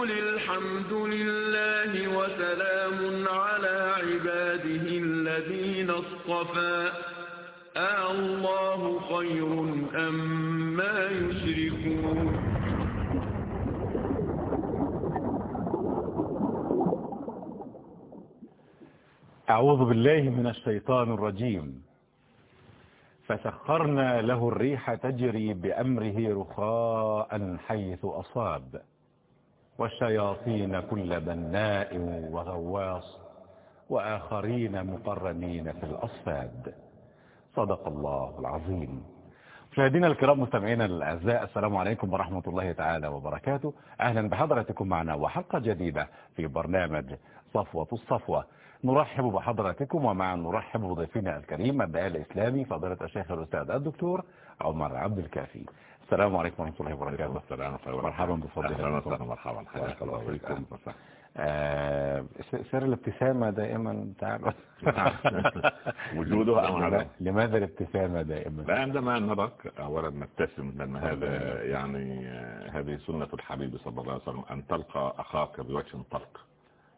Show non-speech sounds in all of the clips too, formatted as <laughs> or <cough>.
وقل الحمد لله وسلام على عباده الذين اصطفى الله خير أم ما يشركون أعوذ بالله من الشيطان الرجيم. فسخرنا له الريح تجري بأمره رخاء حيث أصاب. والشياطين كل بناء وغواص وآخرين مقرنين في الأصفاد. صدق الله العظيم. مشاهدينا الكرام مستمعينا الأعزاء السلام عليكم ورحمة الله تعالى وبركاته. أهلا بحضرتكم معنا وحلقة جديدة في برنامج صفوة الصفوة. نرحب بحضراتكم ومع نرحب بضيفنا الكريم الداعي الإسلامي فضيلة الشيخ الأستاذ الدكتور عمر عبد الكافي. السلام عليكم ورحمة الله وبركاته. السلام مرحبا أهلا وسهلا. مرحبا. بارك الله وسهلا. آه، سر الابتسامة دائما تعالوا <laughs> وجودها أم عدمها؟ لماذا الابتسامة دائما؟ لا عندما نراك أولا نبتسم لأن هذا يعني آه، هذه سنة الحبيب صلى الله عليه وسلم أن تلقى أخاك بوجه طلق.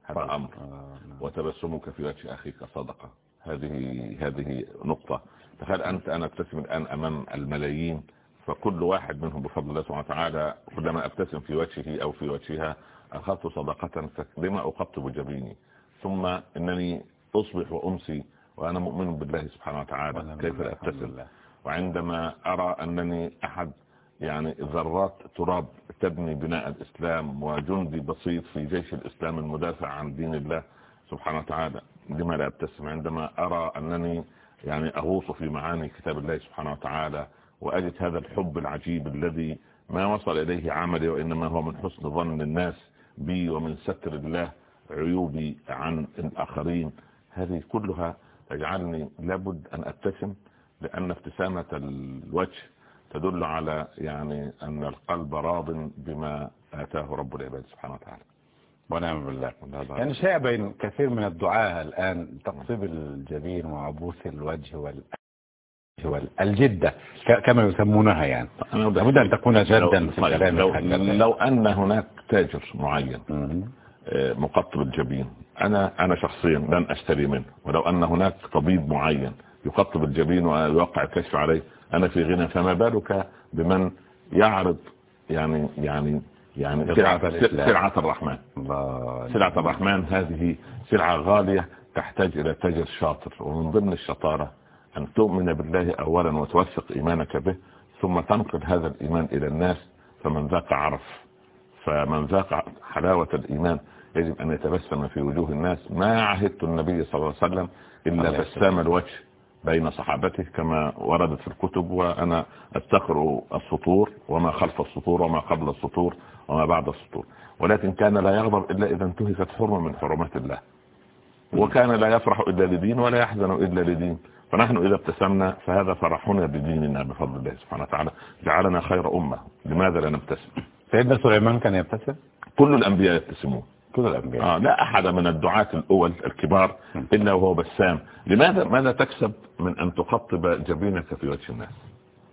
هذا أمر. آه، نعم. وتبسمك في وجه أخيك صدقة. هذه هذه نقطة. تخيل أنت أنا أبتسم الآن أمام الملايين. فكل واحد منهم بفضل الله سبحانه وتعالى كلما أبتسم في وجهه أو في وجهها أخذت صدقة لما أقطب جبيني ثم إنني أصبح وأمسي وأنا مؤمن بالله سبحانه وتعالى كيف لا لله. وعندما أرى أنني أحد يعني ذرات تراب تبني بناء الإسلام وجندي بسيط في جيش الإسلام المدافع عن دين الله سبحانه وتعالى لما لا أبتسم؟ عندما أرى أنني يعني أغوص في معاني كتاب الله سبحانه وتعالى وأجد هذا الحب العجيب الذي ما وصل إليه عملي وإنما هو من حسن ظن الناس بي ومن ستر الله عيوبي عن الآخرين. هذه كلها تجعلني لابد أن أبتسم لأن ابتسامة الوجه تدل على يعني أن القلب راض بما آتاه رب العباد سبحانه وتعالى. ونعم بالله. يعني شائع بين كثير من الدعاة الآن تقصيب الجبين وعبوس الوجه وال والجدة ك- كما يسمونها يعني لابد أن تكون جدا لو, في طيب كلامك لو. لو أن هناك تاجر معين. آه، مقطب الجبين أنا أنا شخصيا لن أشتري منه ولو أن هناك طبيب معين يقطب الجبين ويوقع الكشف عليه أنا في غنى فما بالك بمن يعرض يعني يعني يعني سلعة. سلعة الرحمن الله سلعة الرحمن هذه سلعة غالية تحتاج إلى تاجر شاطر ومن ضمن الشطارة أن تؤمن بالله أولا وتوثق إيمانك به ثم تنقل هذا الإيمان إلى الناس فمن ذاق عرف فمن ذاق حلاوة الإيمان يجب أن يتبسم في وجوه الناس. ما عهدت النبي صلى الله عليه وسلم إلا بسام الوجه بين صحابته كما وردت في الكتب وأنا أستقرأ السطور وما خلف السطور وما قبل السطور وما بعد السطور. ولكن كان لا يغضب إلا إذا انتهكت حرمة من حرمات الله. وكان لا يفرح إلا لدين ولا يحزن إلا لدين. فنحن إذا ابتسمنا فهذا فرحنا بديننا بفضل الله سبحانه وتعالى. جعلنا خير أمة. لماذا لا نبتسم؟ سيدنا سليمان كان يبتسم؟ كل الأنبياء يبتسمون. كل الأنبياء. آه لا أحد من الدعاة الأول الكبار إلا وهو بسام. لماذا ماذا تكسب من أن تقطب جبينك في وجه الناس؟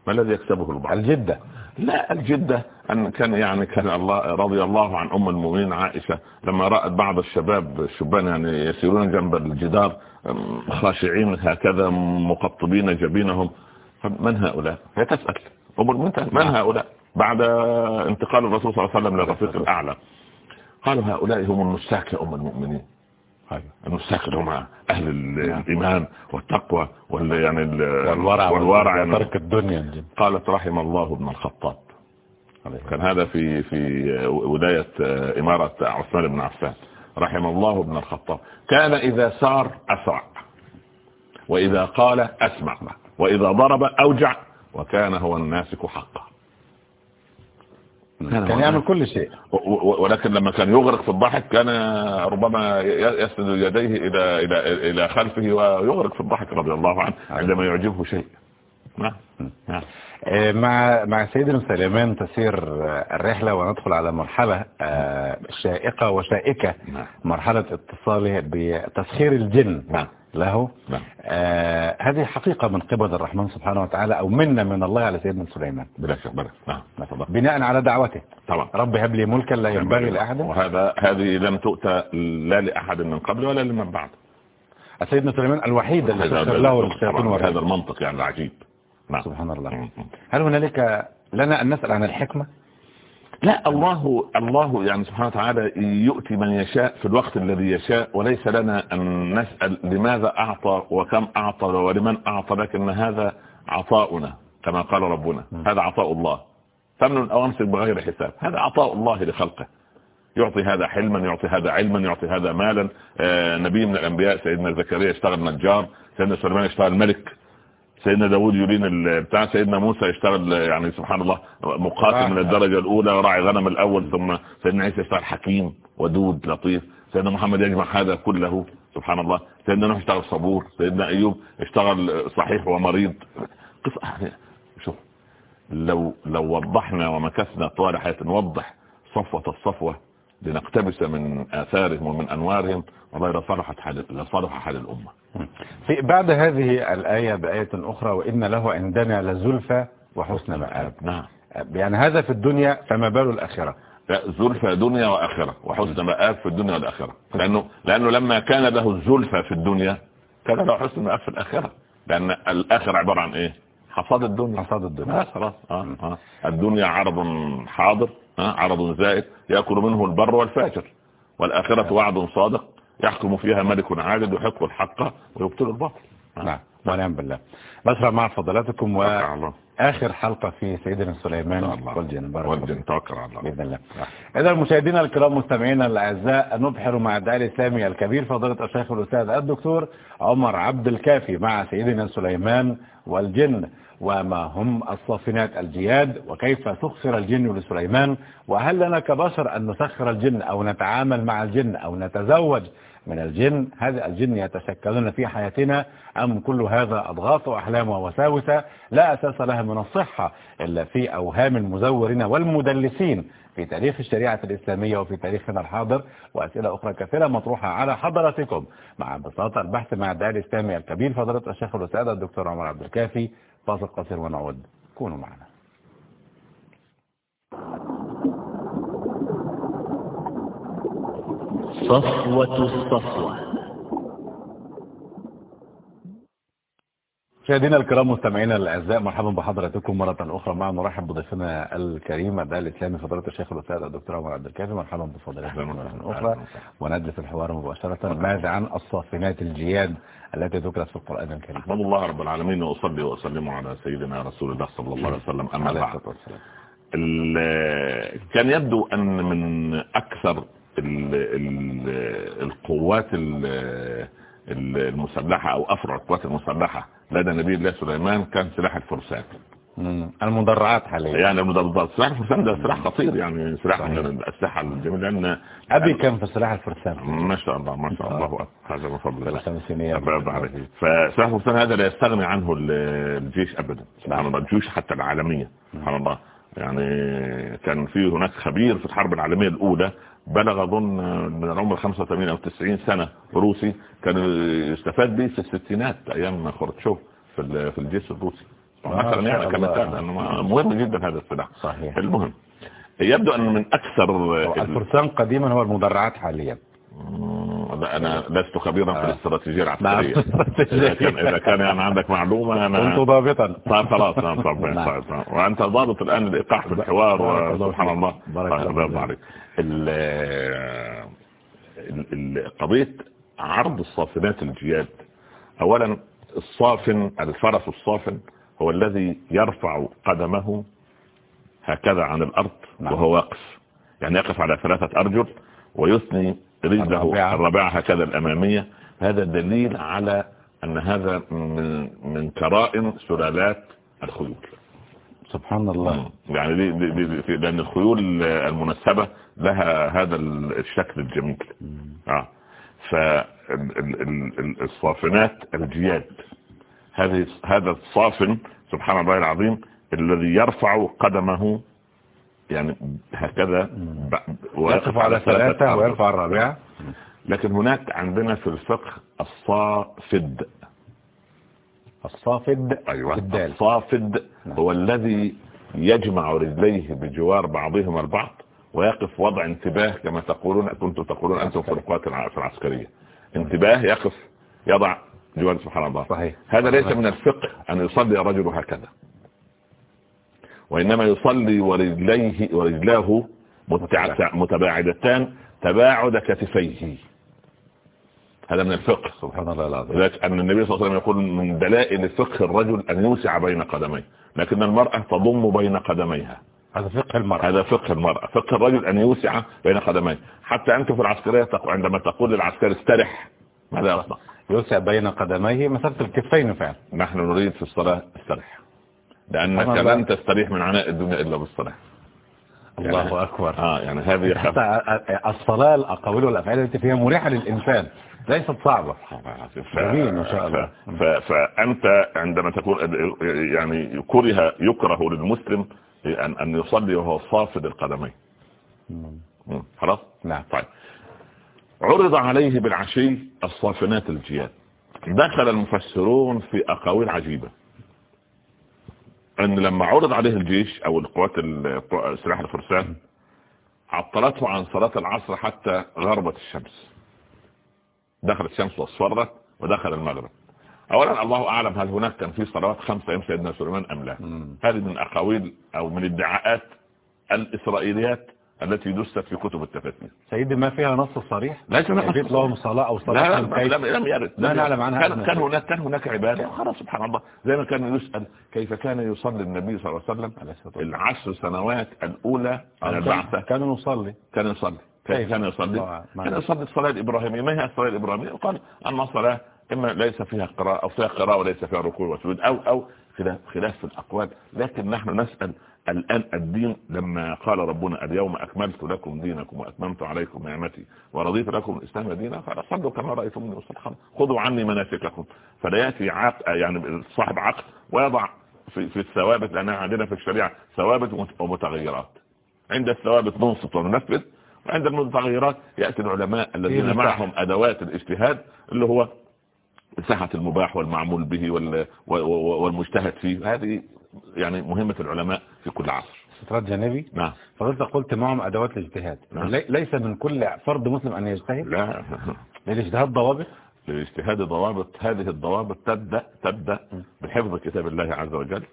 ما الذي يكسبه البعض؟ الجدة. لا الجدة أن كان يعني كان الله رضي الله عن أم المؤمنين عائشة لما رأت بعض الشباب الشبان يعني يسيرون جنب الجدار خاشعين هكذا مقطبين جبينهم. من هؤلاء؟ هي تسأل. أم المؤمنين من هؤلاء؟ بعد انتقال الرسول صلى الله عليه وسلم للرفيق الأعلى. قالوا هؤلاء هم النساك يا أم المؤمنين. النساك اللي هم أهل ال- الإيمان والتقوى وال يعني ال- والورع والورع وترك الدنيا الجد. قالت رحم الله ابن الخطاب. كان هذا في في ولاية إمارة عثمان بن عفان. رحم الله ابن الخطاب. كان إذا سار أسرع وإذا قال أسمع وإذا ضرب أوجع وكان هو الناسك حقا. كان يعمل كل شيء. ولكن لما كان يغرق في الضحك كان ربما يسند يديه إلى إلى إلى خلفه ويغرق في الضحك رضي الله عنه عندما يعجبه شيء. نعم. نعم. آه، مع مع سيدنا سليمان تسير الرحلة وندخل على مرحلة آه، شائقة وشائكة نعم. مرحلة اتصاله بتسخير الجن. نعم. له. نعم. آه هذه حقيقة من قبل الرحمن سبحانه وتعالى أو منا من الله على سيدنا سليمان. بلا شك بلا نعم تفضل. بناء على دعوته. طبعا رب هب لي ملكا لا ينبغي لأحد. وهذا هذه لم تؤتى لا لأحد من قبل ولا لمن بعد. سيدنا سليمان الوحيد الذي له الشياطين هذا المنطق يعني العجيب. نعم. سبحان الله. هل هنالك لنا أن نسأل عن الحكمة؟ لا الله الله يعني سبحانه وتعالى يؤتي من يشاء في الوقت الذي يشاء وليس لنا أن نسأل لماذا أعطى وكم أعطى ولمن أعطى لكن هذا عطاؤنا كما قال ربنا. هذا عطاء الله. فمن أو أمسك بغير حساب. هذا عطاء الله لخلقه. يعطي هذا حلما يعطي هذا علما يعطي هذا مالا. آه نبي من الأنبياء سيدنا زكريا اشتغل نجار سيدنا سليمان اشتغل ملك. سيدنا داود يرين ال- بتاع سيدنا موسى يشتغل يعني سبحان الله مقاتل من الدرجة الأولى راعي غنم الأول ثم سيدنا عيسى يشتغل حكيم ودود لطيف. سيدنا محمد يجمع هذا كله سبحان الله. سيدنا نوح اشتغل صبور. سيدنا أيوب اشتغل صحيح ومريض. قصة يعني شوف لو لو وضحنا ومكثنا طوال حياة نوضح صفوة الصفوة. لنقتبس من آثارهم ومن أنوارهم والله لصلحت حال لصلح حال الأمة. في بعد هذه الآية بآية أخرى وإن له عندنا لزلفى وحسن مآب. نعم. يعني هذا في الدنيا فما بال الآخرة. زلفى دنيا وآخرة وحسن مآب في الدنيا والآخرة. لأنه, لأنه لما كان له الزلفى في الدنيا كان له حسن مآب في الآخرة. لأن الآخرة عبارة عن إيه؟ حصاد الدنيا. حصاد الدنيا. خلاص. آه آه. الدنيا عرض حاضر آه عرض زائد يأكل منه البر والفاجر. والآخرة وعد صادق يحكم فيها ملك عادل يحق الحق ويبطل الباطل. آه. نعم ونعم بالله. بشرى مع فضلاتكم وآخر حلقة في سيدنا سليمان. والجن. بارك الله والجن. توكل على الله. بإذن الله. إذا مشاهدينا الكرام مستمعينا الأعزاء نبحر مع الداعي الإسلامي الكبير فضيلة الشيخ الأستاذ الدكتور عمر عبد الكافي مع سيدنا سليمان والجن. وما هم الصافنات الجياد وكيف سخر الجن لسليمان وهل لنا كبشر أن نسخر الجن أو نتعامل مع الجن أو نتزوج من الجن؟ هذا الجن يتشكلون في حياتنا أم كل هذا أضغاث وأحلام ووساوس لا أساس لها من الصحة إلا في أوهام المزورين والمدلسين في تاريخ الشريعة الإسلامية وفي تاريخنا الحاضر. وأسئلة أخرى كثيرة مطروحة على حضراتكم. مع بساطة البحث مع الداعي الإسلامي الكبير فضيلة الشيخ الأستاذ الدكتور عمر عبد الكافي فاصل قصير ونعود. كونوا معنا. صفوة الصفوة. مشاهدينا الكرام مستمعينا الأعزاء مرحبا بحضراتكم مرة أخرى. معنا نرحب بضيفنا الكريم الداعي الإسلامي فضيلة الشيخ الأستاذ الدكتور عمر عبد الكافي. مرحبا بفضيلتكم أهلاً وسهلاً. ونجلس الحوار مباشرة ماذا عن الصافنات الجياد التي ذكرت في القرآن الكريم. أحمد الله رب العالمين وأصلي وأسلم على سيدنا رسول الله صلى الله عليه وسلم. أما بعد. كان يبدو أن من أكثر ال ال القوات ال ال- المسلحة أو أفرع القوات المسلحة لدى نبي الله سليمان كان سلاح الفرسان. المدرعات حاليا. يعني بالضبط سلاح الفرسان ده سلاح خطير يعني سلاح من الأسلحة الجميلة لأن أبي كان في سلاح الفرسان. ما شاء الله ما شاء الله. أكبر. هذا من فضل الله. فسلاح الفرسان هذا لا يستغني عنه ال- الجيش ابدا. سبحان الله. الجيوش حتى العالمية. سبحان الله. يعني كان في هناك خبير في الحرب العالمية الأولى بلغ أظن من العمر 85 أو 90 سنة روسي كان يستفاد به في الستينات أيام خروتشوف في في الجيش الروسي مثلا يعني. كمثال مهم جدا هذا السلاح صحيح المهم يبدو أن من أكثر الفرسان قديما هو المدرعات حاليا لا أنا لست خبيرا في آه. الاستراتيجية نعم. العسكرية <laughs> إذا كان إذا كان يعني عندك معلومة كنت أنا ضابطا طيب خلاص نعم نعم. وأنت ضابط الآن الايقاع في الحوار سبحان. الله بارك طيب، الله. عليك قضية عرض الصافنات الجياد اولا الصافن الفرس الصافن هو الذي يرفع قدمه هكذا عن الأرض نعم. وهو واقف يعني يقف على ثلاثة أرجل ويثني رجله الرابعة. الرابعه هكذا الأمامية. هذا دليل على أن هذا من من كرائم سلالات الخيول. سبحان الله. يعني دي, دي, دي, لأن الخيول المنسبة لها هذا الشكل الجميل. آه. فالصافنات الجياد. هذه هذا الصافن سبحان الله العظيم الذي يرفع قدمه يعني هكذا يقف على ثلاثة. ويرفع الرابعة. لكن هناك عندنا في الفقه الصافد. الصافد أيوة بالدال الصافد نعم. هو الذي يجمع رجليه بجوار بعضهما البعض. ويقف وضع انتباه كما تقولون كنتم تقولون أنتم في القوات العسكرية. انتباه يقف يضع جوار سبحان الله. صحيح. هذا ليس من الفقه أن يصلي الرجل هكذا. وإنما يصلي ورجليه ورجلاه متباعدتان تباعد كتفيه. هذا من الفقه. سبحان الله العظيم. لذلك أن النبي صلى الله عليه وسلم يقول من دلائل فقه الرجل أن يوسع بين قدميه لكن المرأة تضم بين قدميها. هذا فقه المرأة. هذا فقه المرأة. فقه الرجل أن يوسع بين قدميه. حتى أنت في العسكرية تق- عندما تقول للعسكري استرح. ماذا يصنع يوسع بين قدميه مسافة الكفين فعلا. نحن نريد في الصلاة استرح. لأنك. لن تستريح من عناء الدنيا إلا بالصلاة. الله أكبر. آه يعني هذه حتى الصلاة الأقاويل والأفعال التي فيها مريحة للإنسان. ليست صعبة. ف... جميل ما شاء الله. ف... فأنت عندما تكون يعني كره يكره للمسلم أن أن يصلي وهو صافد القدمين. مم. خلاص؟ نعم. طيب. عرض عليه بالعشي الصافنات الجياد. دخل المفسرون في أقاويل عجيبة. أن لما عرض عليه الجيش أو القوات ال- سلاح الفرسان عطلته عن صلاة العصر حتى غربت الشمس. دخلت الشمس واصفرت ودخل المغرب. اولا الله أعلم هل هناك كان في صلوات خمسة أيام سيدنا سليمان أم لا. هذه من أقاويل أو من ادعاءات الإسرائيليات التي دست في كتب التفاسير سيدي ما فيها نص صريح؟ ليس نص يبيت لهم صلاة أو لا صلاة لا كيف؟ لم يرد لا لم نعلم. عنها كان. كان هناك كان هناك عبادة. خلاص سبحان الله. زي ما كان يسأل كيف كان يصلي النبي صلى الله عليه وسلم. العشر سنوات الأولى كانوا نصلي كان يصلي. كان يصلي. الله أعلم. كان يصلي الصلاة الإبراهيمية. ما هي الصلاة الإبراهيمية؟ قال أما صلاة إما ليس فيها قراءة أو فيها قراءة وليس فيها ركوع وسجود أو أو خلاف, خلاف في الأقوال. لكن نحن نسأل الآن الدين لما قال ربنا اليوم أكملت لكم دينكم وأتممت عليكم نعمتي ورضيت لكم الإسلام دينا قال صلوا كما رأيتموني أصلي خذوا عني مناسككم. فلا يأتي عقد يعني صاحب عقد ويضع في, في الثوابت لأنها عندنا في الشريعة ثوابت ومتغيرات. عند الثوابت ننصت وننفذ وعند المتغيرات يأتي العلماء الذين إيه معهم أدوات الاجتهاد اللي هو ساحة المباح والمعمول به والمجتهد فيه. هذه يعني مهمة العلماء في كل عصر. سترات جانبي. نعم. فضلت قلت معهم أدوات الاجتهاد. نعم. لي- ليس من كل فرد مسلم أن يجتهد؟ لا. للاجتهاد ضوابط؟ للاجتهاد ضوابط. هذه الضوابط تبدأ تبدأ بحفظ كتاب الله عز وجل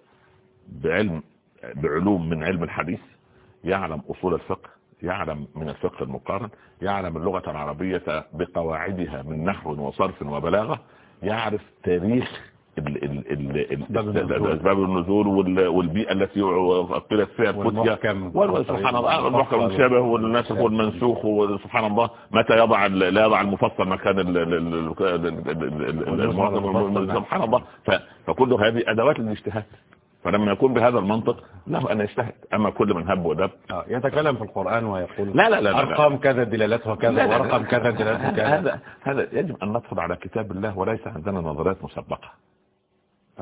بعلم بعلوم من علم الحديث يعلم أصول الفقه يعلم من الفقه المقارن يعلم اللغة العربية بقواعدها من نحو وصرف وبلاغة يعرف تاريخ ال- ال- ال- ال- أسباب النزول. أسباب النزول وال- والبيئة التي قيلت فيها. وال- سبحان الله. المحكم المشابه والناسخ والمنسوخ وسبحان الله. متى يضع لا يضع المفصل مكان سبحان الله. فكل هذه أدوات الاجتهاد فلما يكون بهذا المنطق له أن يجتهد أما كل من هب ودب آه، يتكلم في القرآن ويقول لا لا لا, لا, لا. أرقام كذا دلالتها كذا. ورقم كذا دلالته كذا هذا هذا يجب أن ندخل على كتاب الله وليس عندنا نظريات مسبقة.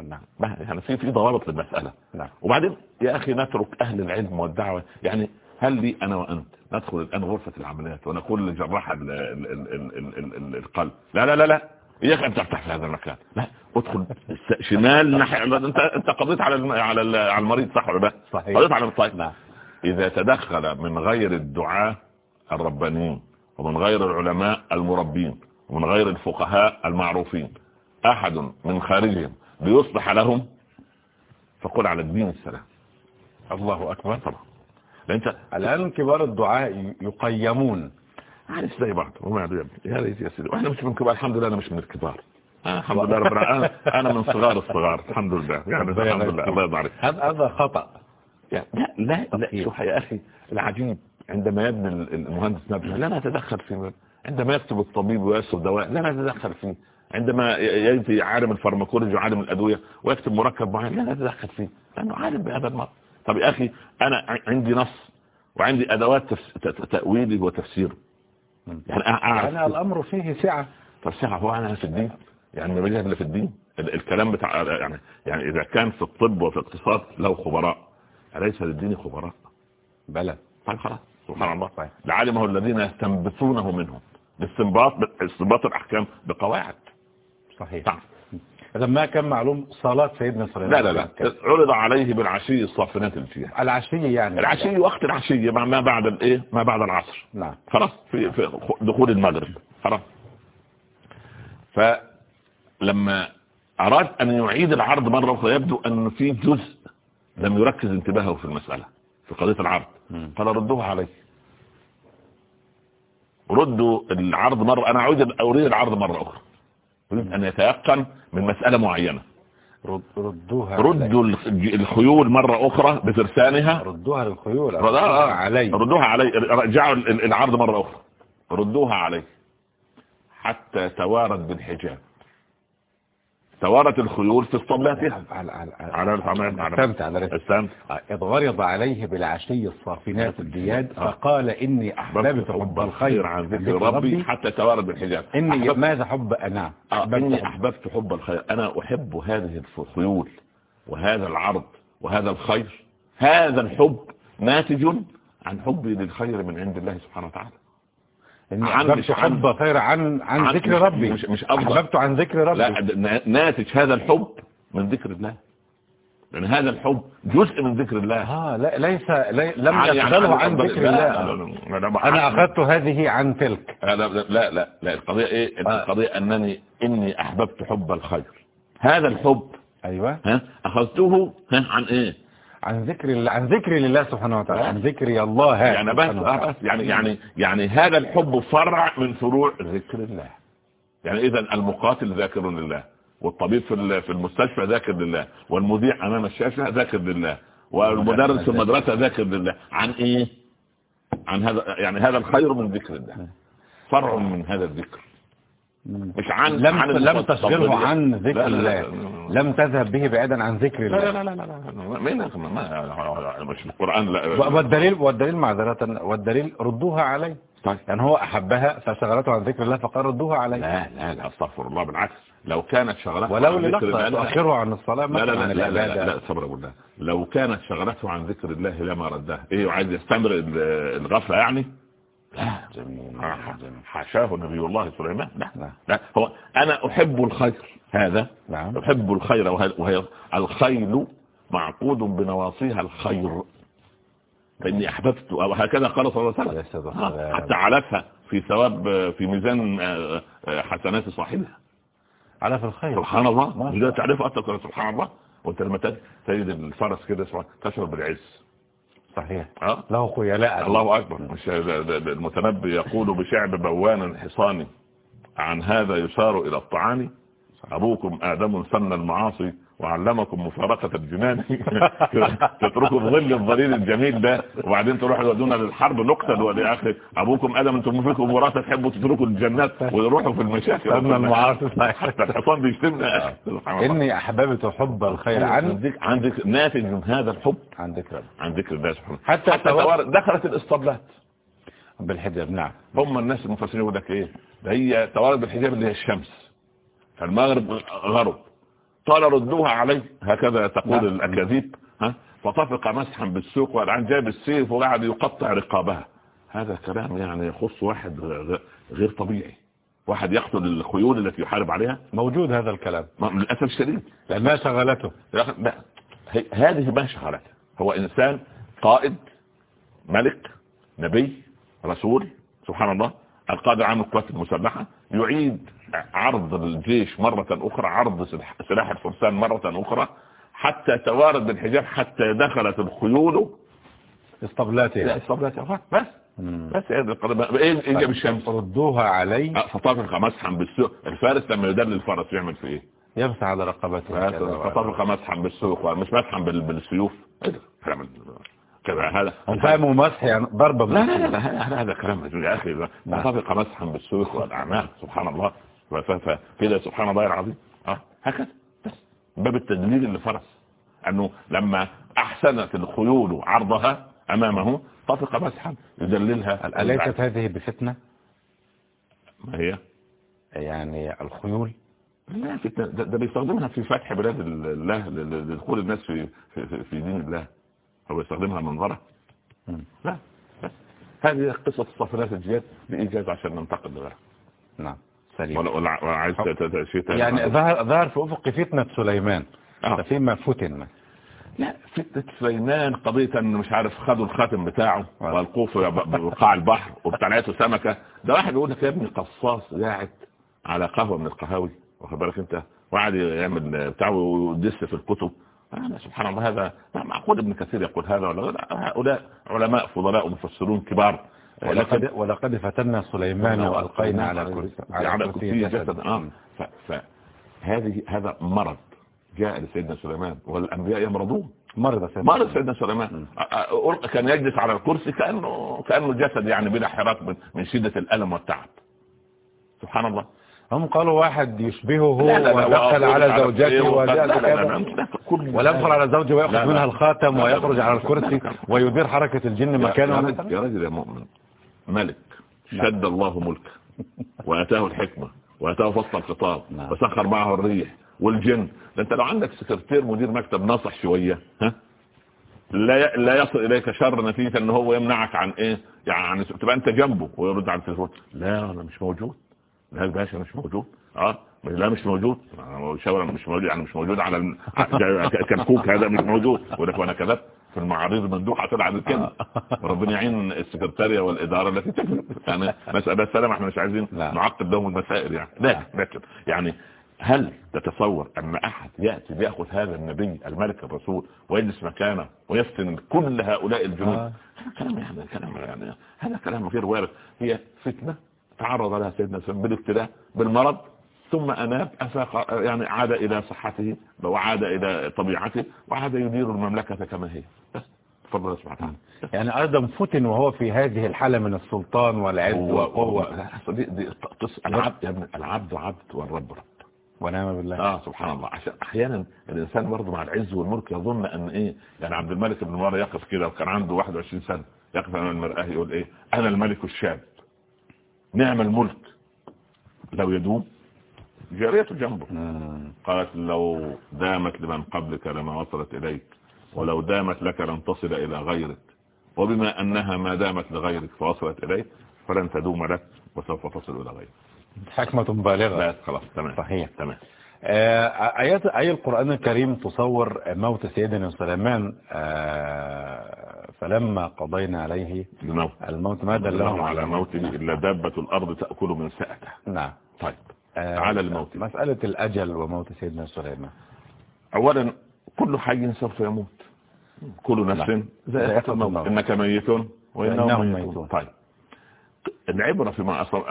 نعم. يعني في في ضوابط للمسألة. نعم. وبعدين يا أخي نترك أهل العلم والدعوة. يعني هل لي أنا وأنت ندخل الآن غرفة العمليات ونقول لجراح ال- ال- ال- ال- ال- ال- ال- القلب؟ لا لا لا لا. إياك أن تفتح في هذا المكان. لا ادخل شمال ناحية. انت انت قضيت على الم- على ال- على المريض صح ولا لا؟ صحيح. قضيت على الطيب نعم. إذا تدخل من غير الدعاة الربانيين ومن غير العلماء المربين ومن غير الفقهاء المعروفين أحد من خارجهم ليصلح لهم؟ فقل على الدين السلام. الله أكبر. طبعا. الآن كبار الدعاء يقيمون. معلش زي بعض؟ وما يا ابني يا سيدي. وإحنا مش من كبار. الحمد لله أنا مش من الكبار. الحمد لله رب العالمين. أنا أنا من صغار الصغار. الحمد لله. يعني الحمد لله. الله يرضى عليك هذا يعني لا لا لا. شوف يا أخي العجيب. عندما يبني ال- المهندس مبنى لا نتدخل فيه عندما يكتب الطبيب ويكتب دواء لا نتدخل فيه. عندما يأتي عالم الفارماكولوجي وعالم الأدوية ويكتب مركب معين لا نتدخل فيه. لأنه عالم بهذا المرض. طب يا أخي أنا عندي نص وعندي أدوات تأويله وتفسيره. يعني يعني الأمر فيه سعة. طب ساعة هو أنا في الدين؟ يعني ما إلا في الدين؟ ال- الكلام بتاع يعني يعني إذا كان في الطب وفي الاقتصاد له خبراء. أليس للدين خبراء؟ بلى. طيب خلاص. سبحان الله. طيب. لعلمه الذين يستنبطونه منهم. باستنباط باستنباط الأحكام بقواعد. صحيح. نعم. إذا ما كان معلوم صلاة سيدنا سليمان لا لا لا. عرض عليه بالعشي الصافنات الجياد العشية يعني. العشي وقت العشية مع ما بعد الإيه؟ ما بعد العصر. نعم. خلاص في, في دخول المغرب. خلاص. فلما أراد أن يعيد العرض مرة أخرى يبدو أن في جزء لم يركز انتباهه في المسألة في قضية العرض. قال ردوها عليه ردوا العرض مرة أنا أريد العرض مرة أخرى. أريد أن يتيقن من مسألة معينة. رد ردوها ردوا الخ- الخيول مرة أخرى بترسانها. ردوها للخيول. ردوها علي. ردوها علي. رجعوا ال- العرض مرة أخرى. ردوها علي. حتى توارد بالحجاب. توارت الخيول في اسطبلاتها على على على استمتع على رأسي. استمتع. إذ غرض عليه بالعشي الصافنات الدياد آه. فقال إني أحببت حب الخير عن ذكر ربي حتى توارد بالحجاب. إني ماذا حب أنا؟ آه، إني حب- أحببت حب الخير. أنا أحب هذه الخيول وهذا العرض وهذا الخير. هذا الحب ناتج عن حبي للخير من عند الله سبحانه وتعالى. عن- مش عن- حب خير عن عن عن- ذكر ربي. مش- مش أفضل. أحببت عن ذكر ربي. لا نا- ناتج هذا الحب من ذكر الله. لأن هذا الحب جزء من ذكر الله. آه لا ليس لي لم يعني- يشغله عن ذكر الله. لا- لا- لا- أنا أخذت هذه عن تلك. لا لا لا لا, لا القضية إيه؟ آه. القضية انني إني أحببت حب الخير. هذا الحب أيوة. ها أخذته ها عن إيه؟ عن ذكر الله عن ذكر لله سبحانه وتعالى عن ذكر الله. يعني بس. بس يعني يعني يعني هذا الحب فرع من فروع ذكر الله. يعني إذا المقاتل ذاكر لله والطبيب في في المستشفى ذاكر لله والمذيع أمام الشاشة ذاكر لله والمدرس في المدرسة ذاكر لله. عن إيه؟ عن هذا يعني هذا الخير من ذكر الله. فرع من هذا الذكر. مش عن لم عن لم. تشغله عن لا، ذكر لا، لا، الله لا، لا. لم تذهب به بعيدا عن ذكر لا الله لا لا لا لا مين ما مش القرآن لا والدليل والدليل معذرة والدليل ردوها عليه طيب يعني هو أحبها فشغلته عن ذكر الله فقال ردوها عليه لا لا لا استغفر الله بالعكس لو كانت شغلته ولو عن ذكر للحظة الله- لا تؤخره عن الصلاة لا لا لا لا, لا, لا, لا صبر بالله لو كانت شغلته عن ذكر الله لما ردها إيه عايز يستمر ال- الغفلة يعني لا جميل ح- جميل. حاشاه نبي الله سليمان. لا نعم. لا هو أنا أحب الخير هذا نعم. أحب الخير وهي, الخيل معقود بنواصيها الخير. فإني أحببت وهكذا قال صلى الله عليه وسلم. آه، حتى علفها في ثواب في ميزان آه، آه، حسنات صاحبها. على في الخير. سبحان الله. ده تعرف أكثر سبحان الله. وانت لما تجد الفرس كده تشعر بالعز صحيح. آه له خيلاء الله أكبر. المتنبي يقول بشعب بوان حصاني عن هذا يشار إلى الطعام أبوكم آدم سن المعاصي وعلمكم مفارقة الجنان. <laughs> تتركوا ظل الظليل الجميل ده وبعدين تروحوا يودونا للحرب. نقتل ولا أخي أبوكم آدم أنتم فيكم وراثة تحبوا تتركوا الجنات ويروحوا في المشاكل. سن المعاصي حتى الحصان بيشتمنا. الله. إني أحببت حب الخير عن عندك عندك ناتج من هذا الحب. عن ذكر الله. عن ذكر الله سبحانه. حتى حتى دخلت الإسطبلات. بالحجاب نعم. هم الناس المفسرين يقول لك إيه؟ ده هي توارد بالحجاب اللي هي الشمس. فالمغرب غرب. قال ردوها عليه هكذا تقول نعم. الأكاذيب. ها؟ فطفق مسحا بالسوق والآن جاب السيف وقعد يقطع رقابها. هذا كلام يعني يخص واحد غير طبيعي. واحد يقتل الخيول التي يحارب عليها. موجود هذا الكلام. للأسف الشديد. لأن ما شغلته. هذه ما شغلته. هو إنسان قائد ملك نبي رسول سبحان الله. القادر عن القوات المسلحة. يعيد عرض الجيش مرة أخرى عرض سلاح- الفرسان مرة أخرى حتى توارد بالحجاب حتى دخلت الخيول. اسطبلاته الصبلات يا بس مم. بس إيه إيه جاب الشمس؟ ردوها عليه آه، فطفق مسحا بالسوق. الفارس لما يدل الفرس يعمل في إيه؟ يمسح على رقبته. فطبق مسحا بالسوق مش مسحا بال- بالسيوف. ال- كذا هذا. هم فهموا مسح يعني ضربة لا لا لا, هذا كلام يا أخي. نعم. فطبق مسحا بالسوق والأعمال سبحان الله. ف- ف- كده سبحان الله العظيم. آه هكذا. بس. باب التدليل اللي فرس. أنه لما أحسنت الخيول عرضها أمامه طفق مسحا يدللها أليست هذه بفتنة؟ ما هي؟ يعني الخيول؟ لا فتنة. ده, ده بيستخدمها في فتح بلاد الله لدخول الناس في, في, في, دين الله. هو يستخدمها منظرة مم. لا بس. هذه قصة الصفنات الجياد لإيجاز عشان ننتقل لغيرها نعم. سليم. ولا ولا ولا عايز ت- ت- شيء تاني. يعني ظهر ظهر في أفق فتنة سليمان. آه. فيما فتن. لا فتنة سليمان قضية ان مش عارف خدوا الخاتم بتاعه آه. والقوه في بقاع البحر وابتلعته سمكة. ده واحد يقول لك يا ابني قصاص قاعد على قهوة من القهاوي. واخد بالك أنت؟ وقعد يعمل بتاعه ويدس في الكتب. أنا سبحان الله هذا معقول ابن كثير يقول هذا ولا لا، هؤلاء علماء فضلاء ومفسرون كبار. ولقد, ولقد فتنا سليمان وألقينا على كرسي على كرسي جسد. ف- فهذه هذا مرض جاء لسيدنا سليمان والأنبياء يمرضون. مرض سيدنا مرض سيدنا سليمان. كان يجلس على الكرسي كانه كأنه جسد يعني بلا حراك من- شدة الألم والتعب. سبحان الله. هم قالوا واحد يشبهه ودخل على زوجته إيه وقال- وجاء لا، لا، لا، كذا لا، كل- ولا يدخل على زوجه ويأخذ. منها الخاتم ويخرج. على الكرسي ويدير حركة الجن مكانه. يا رجل يا مؤمن. ملك. شد الله ملكه. وأتاه الحكمة. وأتاه فصل الخطاب. نعم. وسخر معه الريح والجن. ده أنت لو عندك سكرتير مدير مكتب ناصح شوية ها؟ لا لا يصل إليك شر نتيجة إن هو يمنعك عن إيه؟ يعني تبقى أنت جنبه ويرد على التليفون. لا أنا مش موجود. لا الباشا مش موجود. آه لا مش موجود. شاور مش موجود يعني مش موجود على الم... كركوك هذا مش موجود. يقول لك وأنا كذبت. في المعارض مندوحه طلع بالكذب وربنا <laughs> يعين السكرتارية والإدارة التي تكذب. يعني مساله السلام إحنا مش عايزين نعم. نعقد لهم المسائل يعني. لكن لكن يعني هل تتصور أن أحد يأتي لياخذ هذا النبي الملك الرسول ويجلس مكانه ويفتن كل هؤلاء الجنود؟ آه. هذا كلام يعني كلام يعني هذا كلام غير وارد. هي فتنة تعرض لها سيدنا بالابتلاء بالمرض ثم أناب افاق يعني عاد إلى صحته وعاد إلى طبيعته وعاد يدير المملكة كما هي. تفضل سبحانه وتعالى يعني أيضا فتن وهو في هذه الحالة من السلطان والعز والقوة. العبد. يا ابني العبد عبد والرب رب. ونعم بالله. آه سبحان الله. عشان أحيانا الإنسان برضه مع العز والملك يظن أن إيه يعني عبد الملك بن مروان يقف كده وكان عنده 21 سنة يقف أمام المرآة يقول إيه أنا الملك الشاب. نعم الملك. لو يدوم جاريته جنبه. قالت لو دامت لمن قبلك لما وصلت إليك ولو دامت لك لن تصل إلى غيرك وبما أنها ما دامت لغيرك فوصلت إليك فلن تدوم لك وسوف تصل إلى غيرك. حكمة بالغة. بس خلاص تمام. صحيح. تمام. آه، آيات آية القرآن الكريم تصور موت سيدنا سليمان آه، فلما قضينا عليه الموت. الموت ما لهم دلهم على موته إلا دابة الأرض تأكل من سأته. نعم. طيب. على الموت. مسألة الأجل وموت سيدنا سليمان. أولا كل حي سوف يموت. كل نفس نعم. ذائقة ذائقة الموت. إنك ميت وإنهم. ميتون. طيب. العبرة فيما أصل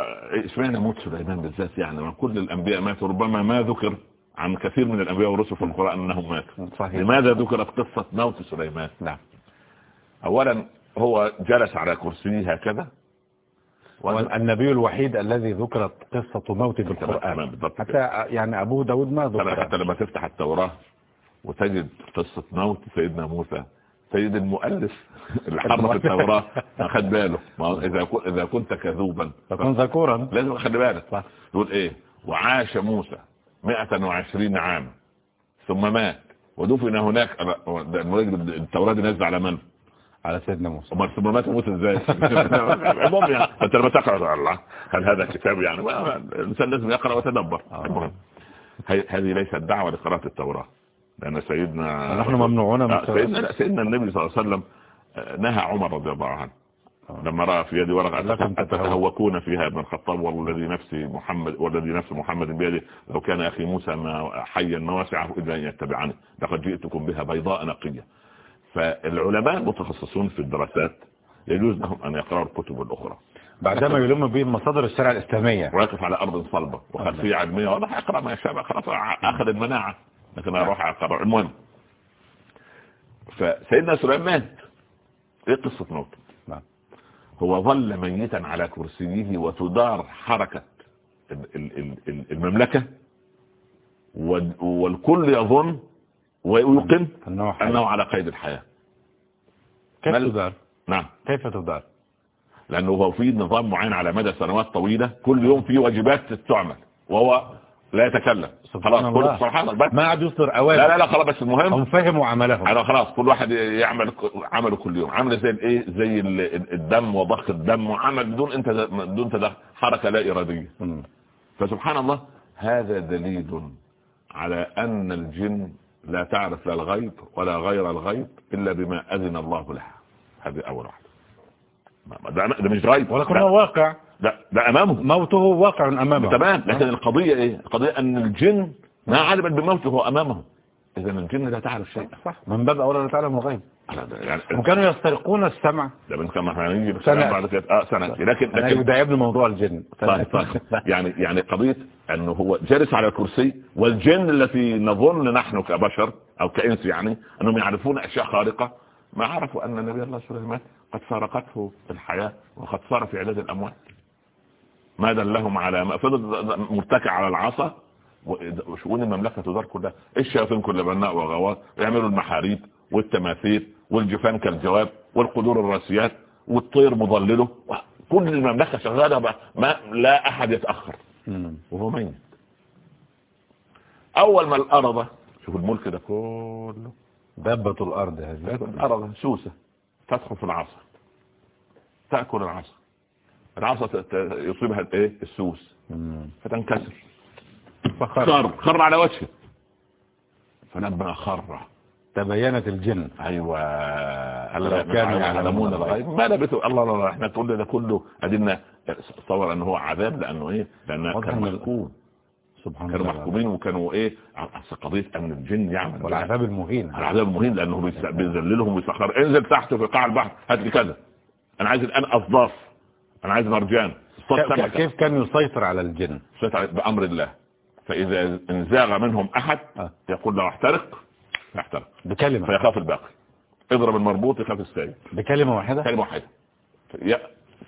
اشمعنى موت سليمان بالذات؟ يعني ما كل الأنبياء ماتوا ربما ما ذكر عن كثير من الأنبياء والرسل في القرآن أنهم ماتوا. صحيح. لماذا ذكرت قصة موت سليمان؟ نعم. أولا هو جلس على كرسيه هكذا. والنبي الوحيد الذي ذكرت قصة موته في تمام القرآن. بالضبط حتى يعني أبو داود ما حتى ذكر. لما تفتح التوراة وتجد قصة موت سيدنا موسى تجد المؤلف <laughs> اللي حرف التوراة خد باله. <laughs> إذا إذا كنت كذوبا فكن ذكورا. لازم خلي بالك. يقول إيه؟ وعاش موسى 120 عام ثم مات. ودفن هناك. التوراة دي نازلة على من؟ على سيدنا موسى امال ثم مات موسى إزاي؟ <laughs> المهم يعني انت لما تقرأ الله هل هذا كتاب يعني الإنسان لازم يقرأ ويتدبر آه. المهم هذه ليست دعوة لقراءة التوراة لأن سيدنا نحن ممنوعون من آه، سيدنا سيدنا النبي صلى الله عليه وسلم آه، نهى عمر رضي الله عنه. لما رأى في يدي ورقة لكم تتهوكون فيها ابن الخطاب والذي نفسي محمد والذي نفس محمد بيده لو كان أخي موسى ما حيا ما وسعه إلا أن يتبعني لقد جئتكم بها بيضاء نقية فالعلماء المتخصصون في الدراسات يجوز لهم أن يقرأوا الكتب الأخرى. بعدما يلم به مصادر الشريعة الإسلامية. ويقف على أرض صلبة وخلفيه علمية واضح يقرا ما يشاء خلاص اخذ المناعة. لكن أروح اقرا المهم فسيدنا سليمان إيه قصة موته؟ نعم. هو ظل ميتا على كرسيه وتدار حركة ال- ال- ال- ال- المملكة وال- والكل يظن ويوقن أنه على قيد الحياة. كيف تدار؟ نعم. كيف تدار؟ لأنه هو في نظام معين على مدى سنوات طويلة كل يوم في واجبات تعمل وهو لا يتكلم. سبحان خلاص. كل سبحان الله. بس ما عاد يصدر لا أوامر. لا لا خلاص بس المهم هم فهموا عملهم. أنا خلاص كل واحد يعمل عمله كل يوم. عامله زي الإيه؟ زي ال- الدم وضخ الدم وعمل بدون انت بدون تدخل حركة لا إرادية. فسبحان الله هذا دليل على أن الجن لا تعرف لا الغيب ولا غير الغيب إلا بما أذن الله لها. هذه أول واحدة. ما- ده, ده مش غيب. ولكنه واقع. ده, ده امامهم موته واقع أمامه. تمام. لكن القضية إيه؟ القضية أن الجن ما علمت بموته امامهم اذا الجن لا تعرف شيئا. صح. من باب اولى لا تعلم الغيب. يعني وكانوا يسترقون السمع. ده من كما هنيجي بس سنة. بعد كده آه سنه لكن لكن ده ابن موضوع الجن. طيب طيب. <laughs> يعني يعني قضية إنه هو جالس على الكرسي والجن التي نظن نحن كبشر أو كإنس يعني أنهم يعرفون أشياء خارقة ما عرفوا أن نبي الله سليمان قد فارقته الحياة وقد صار في علاج الأموات. ما دلهم على ما فضل متكئ على العصا وشؤون المملكة تدار كلها. الشياطين كل بناء وغواص؟ يعملوا المحاريب والتماثيل. والجفان كالجواب والقدور الراسيات والطير مضلله كل المملكة شغالة بقى. ما لا أحد يتأخر. مم. وهو ميت. أول ما الأرض شوف الملك ده كله. دابة الأرض هذه. الأرض سوسه تدخل في العصا. تأكل العصا. العصا يصيبها الايه السوس. مم. فتنكسر. فخر. خر. خر على وجهه. فلما خر تبينت الجن. أيوه. هلا كانوا يعلمون الغيب. ما لبثوا. الله الله إحنا كل ده كله ادينا تصور إنه هو عذاب لأنه إيه؟ لأن كان محكوم. سبحان كانوا محكومين وكانوا إيه؟ أصل قضية ان الجن يعمل. والعذاب المهين. العذاب المهين لأنه بيذللهم ويسخر. انزل تحت في قاع البحر هات لي كذا. أنا عايز الآن أصداف. أنا عايز مرجان. كيف كان يسيطر على الجن؟ على- بأمر الله. فإذا انزاغ منهم أحد آه. يقول له احترق. يحترق بكلمة. فيخاف الباقي. اضرب المربوط يخاف السايب بكلمة واحدة؟ كلمة واحدة. ي-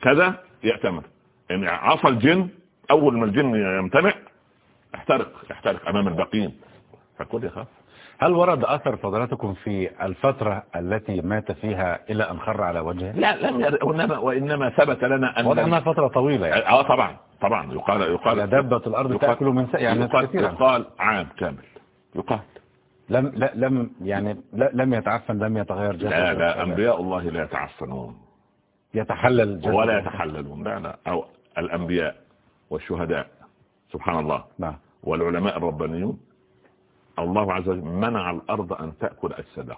كذا يأتمر ان عصى الجن أول ما الجن يمتنع احترق يحترق أمام الباقين فالكل يخاف. هل ورد أثر فضلاتكم في الفترة التي مات فيها إلى أن خر على وجهه؟ لا لم ير... وانما وإنما ثبت لنا أن واضح أنها فترة طويلة يعني. آه طبعا طبعا. يقال يقال على دابة الأرض يقال- تأكل من سأ يعني يقال, يقال عام كامل. يقال لم لا لم يعني لا لم يتعفن لم يتغير جسده لا لا أنبياء الله لا يتعفنون. يتحلل جسده. ولا يتحللون لا لا. أو الأنبياء والشهداء. سبحان الله. نعم. والعلماء الربانيون. الله عز وجل منع الأرض أن تأكل اجسادهم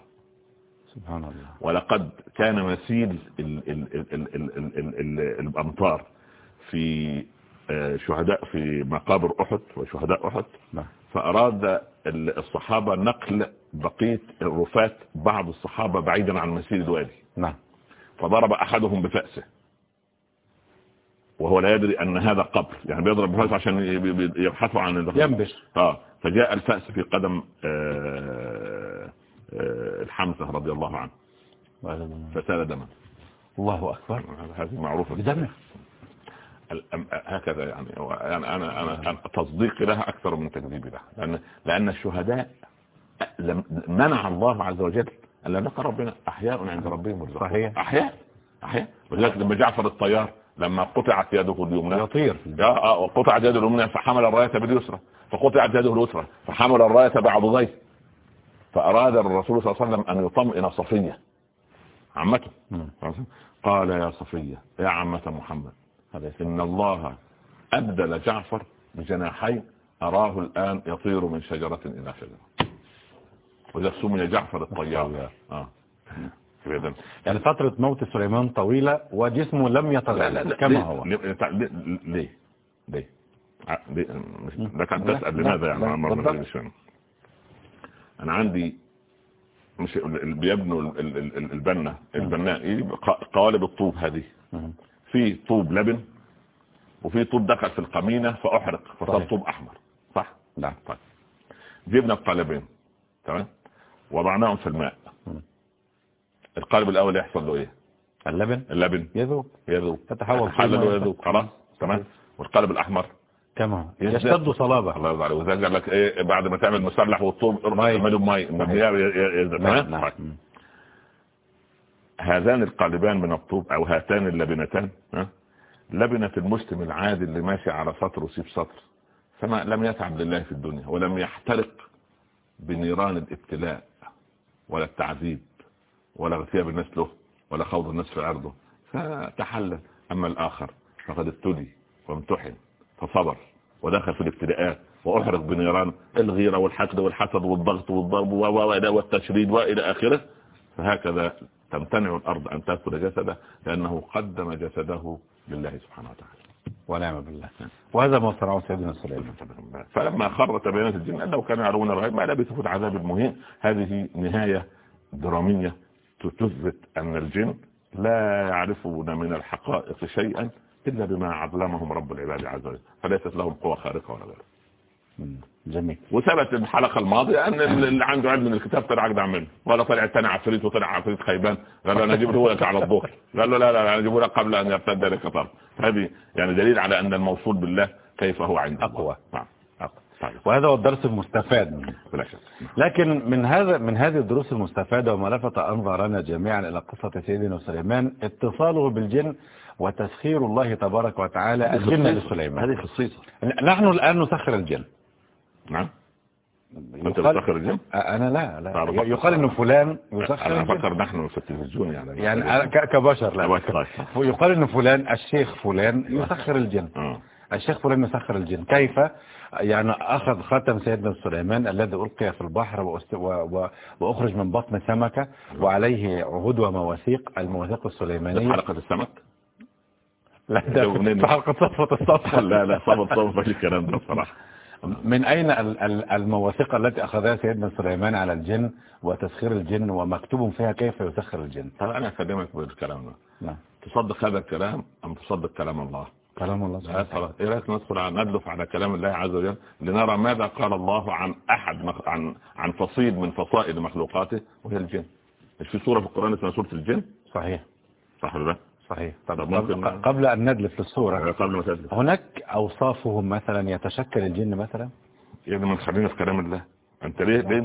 سبحان الله. ولقد كان مثيل ال ال ال ال ال ال ال ال الأمطار في آه، شهداء في مقابر أحد وشهداء أحد. نعم. فأراد ال- الصحابة نقل بقية الرفات بعض الصحابة بعيدا عن مسير الوادي. نعم. فضرب أحدهم بفأسه. وهو لا يدري أن هذا قبر. يعني بيضرب بفأسه عشان يبحثوا عن الدخل. ينبش. آه. فجاء الفأس في قدم آه، آه، الحمزة رضي الله عنه. فسال دما الله أكبر. هذه معروفة. بدمه. هكذا يعني أنا أنا أنا تصديقي لها أكثر من تكذيبي لها. لأن لأن الشهداء لم- منع الله عز وجل أن لا ربنا. أحياء عند ربهم صحيح. أحياء. أحياء. ولذلك لما جعفر الطيار لما قطعت يده اليمنى يطير. آه، وقطعت يده اليمنى فحمل الراية باليسرى. فقطعت يده اليسرى فحمل الراية بعضديه فأراد الرسول صلى الله عليه وسلم أن يطمئن صفية. عمته. قال يا صفية يا عمة محمد إن الله أبدل جعفر بجناحين أراه الآن يطير من شجرة إلى شجرة. وإذا سمي جعفر الطيار. نعم. آه. يعني فترة موت سليمان طويلة وجسمه لم يتغير كما هو. ليه؟ ليه؟ لك أن تسأل لماذا يعني أنا عندي مش بيبنوا البنة نعم. البناء قوالب الطوب هذه. نعم. في طوب لبن وفي طوب دخل في القمينة فأحرق فصار. طوب أحمر. صح؟ نعم طيب. جبنا القالبين تمام؟ وضعناهم في الماء. القالب الأول يحصل له إيه؟ اللبن؟ اللبن. يذوب. يذوب. تتحول حلل ويذوب خلاص؟ تمام؟ والقالب كما هو. يزداد. يشتد صلابة. الله يرضى عليك. وذلك قال لك إيه؟ بعد ما تعمل مسلح والطوب مي. اعملوا مي المياه ي- ي- ي- تمام نعم طيب. مم. هذان القالبان من الطوب أو هاتان اللبنتان ها؟ لبنة المسلم العادي اللي ماشي على سطر وسيب سطر فما لم يتعب لله في الدنيا ولم يحترق بنيران الابتلاء ولا التعذيب ولا اغتياب الناس له ولا خوض الناس في عرضه فتحلل أما الآخر فقد ابتلي وامتحن فصبر ودخل في الابتلاءات وأحرق بنيران الغيرة والحقد والحسد والضغط والضرب والتشريد وإلى آخره فهكذا تمتنع الأرض أن تأكل جسده لأنه قدم جسده لله سبحانه وتعالى. ونعم بالله. وهذا ما صنعه سيدنا سليمان. فلما خر تبينات الجن أنه كانوا يعلمون الغيب ما لبثوا في العذاب المهين. هذه نهاية درامية تثبت أن الجن لا يعرفون من الحقائق شيئا إلا بما علمهم رب العباد عز وجل فليست لهم قوة خارقة ولا غيره جميل. وثبت الحلقة الماضية أن اللي عنده علم من الكتاب طلع اجدع منه. ولا طلع الثاني عفريت وطلع عفريت خيبان. قال له أنا اجيبه لك على الظهر. قال له لا لا أنا أجيبه لك قبل أن يرتد لك طرف. هذه يعني دليل على أن الموصول بالله كيف هو عند أقوى. نعم. طيب. وهذا هو الدرس المستفاد منه. شك. لكن من هذا من هذه الدروس المستفادة وما لفت أنظارنا جميعا إلى قصة سيدنا سليمان اتصاله بالجن وتسخير الله تبارك وتعالى الجن لسليمان. هذه خصيصة نحن الآن نسخر الجن. نعم. أنت بتسخر الجن أنا لا لا. يقال إنه فلان يسخر أنا أفكر نحن في التلفزيون يعني. يعني كبشر لا. يقال إنه فلان الشيخ فلان يسخر الجن آه. الشيخ فلان يسخر الجن كيف؟ يعني أخذ خاتم سيدنا سليمان الذي ألقي في البحر وأست- و- و- وأخرج من بطن سمكة وعليه عهود ومواثيق المواثيق ده في حلقة السمك؟ لا ده؟ في حلقة صفوة الصفحة لا لا صبر في الكلام ده بصراحة. من أين ال- ال- المواثيق التي أخذها سيدنا سليمان على الجن وتسخير الجن ومكتوب فيها كيف يسخر الجن؟ طب أنا اكلمك بالكلام ده. نعم. تصدق هذا الكلام أم تصدق كلام الله؟ كلام الله سبحانه لا وتعالى. خلاص إيه رأيك ندخل على ندلف على كلام الله عز وجل لنرى ماذا قال الله عن أحد مخ... عن عن فصيل من فصائل مخلوقاته وهي الجن؟ مش في سورة في القرآن اسمها سورة الجن؟ صحيح. صح ولا لا؟ صحيح. طب طب ممكن- قبل, قبل أن ندلف للصورة قبل ما تدلف هناك أوصافهم مثلا يتشكل الجن مثلا؟ يا ما تخلينا في كلام الله. أنت ليه ليه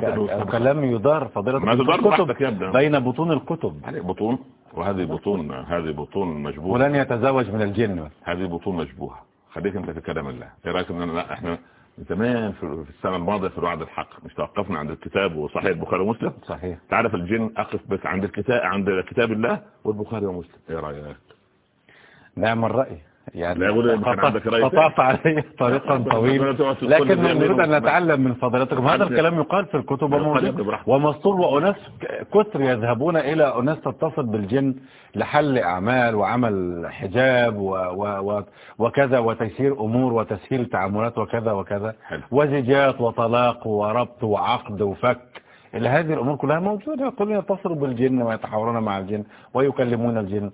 أنت كلام يدار فضيلة ما ابني. بين بطون الكتب. هذه بطون وهذه بطون هذه بطون مشبوهة. ولن يتزوج من الجن. هذه بطون مشبوهة. خليك أنت في كلام الله. إيه رأيك إن لا إحنا زمان في في السنة الماضية في الوعد الحق. مش توقفنا عند الكتاب وصحيح البخاري ومسلم؟ صحيح. تعرف الجن أقف بس عند الكتاب عند كتاب الله والبخاري ومسلم. إيه رأيك؟ نعم الرأي يعني قطعت علي طريقا <laughs> طويلا. لكن نريد أن نتعلم من فضيلتكم. هذا الكلام يقال في الكتب وموجود. ومسطور وأناس كثر يذهبون إلى أناس تتصل بالجن لحل أعمال وعمل حجاب و و و وكذا وتيسير أمور وتسهيل تعاملات وكذا وكذا. حلو. وزيجات وطلاق وربط وعقد وفك. هذه الأمور كلها موجودة. يقولون يتصلوا بالجن ويتحاورون مع الجن ويكلمون الجن.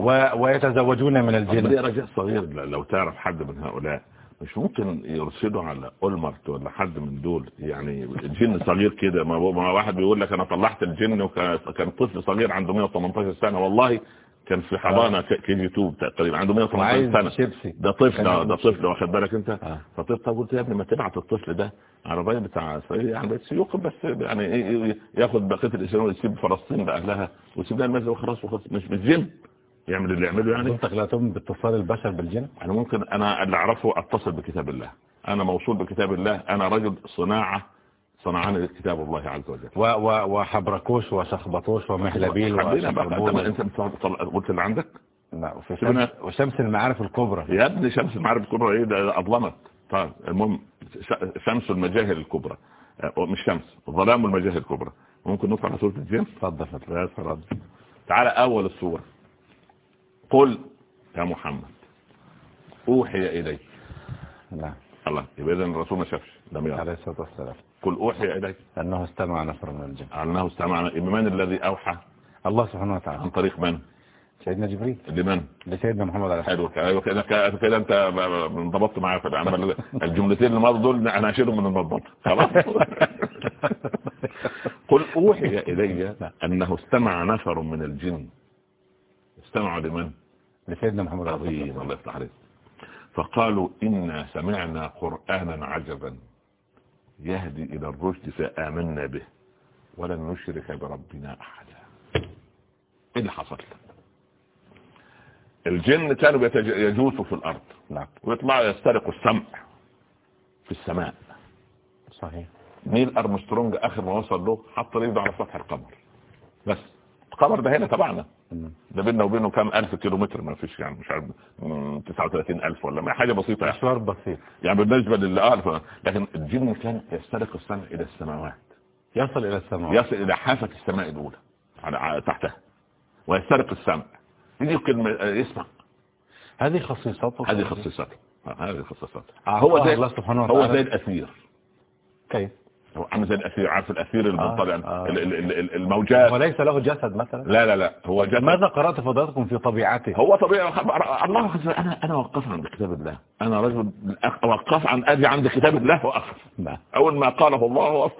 و... ويتزوجون من الجن الجن. رجاء صغير لو تعرف حد من هؤلاء مش ممكن يرشدوا على أولمرت ولا حد من دول يعني الجن صغير كده. ما ما واحد بيقول لك أنا طلعت الجن وكان طفل صغير عنده 118 سنة. والله كان في حضانة كي جي 2 تقريبا عنده 118 وعايز سنة. شيبسي. ده طفل كان ده, طفل واخد بالك أنت؟ آه. فطفل قلت يا ابني ما تبعت الطفل ده عربية بتاع اسرائيل يعني بس يوقف بس يعني ياخد بقية الاسلام ويسيب فلسطين باهلها ويسيب لها المسجد وخلاص وخلاص. مش مش جن يعمل اللي يعمله يعني. كنت لا تؤمن باتصال البشر بالجن أنا ممكن أنا اللي أعرفه أتصل بكتاب الله. أنا موصول بكتاب الله. أنا رجل صناعة صنعاني كتاب الله عز وجل. و... و... وحبركوش وشخبطوش وشخربول أنت انت قلت اللي عندك؟ لا، وفي سيبنا- شمس... وشمس المعارف الكبرى. يا ابني شمس المعارف الكبرى إيه؟ ده أظلمت. طيب المهم شمس المجاهل الكبرى. مش شمس ظلام المجاهل الكبرى. ممكن ندخل على سوره الجن اتفضل اتفضل تعالى أول السوره قل يا محمد. أوحي إليك. نعم. الله يبقى اذا الرسول ما شافش. لم يرى عليه الصلاة والسلام. قل أوحي إليك. أنه استمع نفر من الجن. أنه استمعنا من الذي أوحى؟ الله سبحانه عن وتعالى طريق من؟ سيدنا جبريل. لمن؟ لسيدنا محمد عليه حلو أيوه كده كده أنت انضبطت معايا في الجملتين اللي ماضوا دول أنا هشيلهم من المضبط خلاص. <laughs> قل أوحي إلي أنه استمع نفر من الجن. استمعوا لمن؟ لسيدنا محمد عليه عظيم الله يفتح عليك. فقالوا إنا سمعنا قرآنا عجبا يهدي إلى الرشد فآمنا به ولن نشرك بربنا أحدا. إيه اللي حصل؟ الجن كانوا يجوسوا في الأرض. نعم. ويطلعوا يسترقوا السمع في السماء. صحيح. نيل أرمسترونج آخر ما وصل له حط رجله على سطح القمر. بس. القمر ده هنا تبعنا. ده بيننا وبينه كام ألف كيلومتر؟ ما فيش يعني مش عارف مم، 39 ألف ولا ما حاجة بسيطة يعني. مشوار بسيط. يعني بالنسبة للي آه لكن الجن كان يسترق السمع إلى السماوات. يصل إلى السماء يصل إلى حافة السماء الأولى على تحتها ويسترق السمع يجي كلمه آه، يسمع. هذه خصيصته. هذه خصيصته. آه، هذه خصيصته. هو زي الله سبحانه هو وتعالى. زي الاثير كيف؟ هو عامل زي الأثير عارف الأثير المنطلع آه. ال- الموجات. وليس له جسد مثلا؟ لا لا لا. هو جسد. ماذا قرأت فضلاتكم في طبيعته؟ هو طبيعي. الله أنا أنا وقف عند كتاب الله. أنا رجل وقف عن أجي عند كتاب الله واقف نعم أول ما قاله الله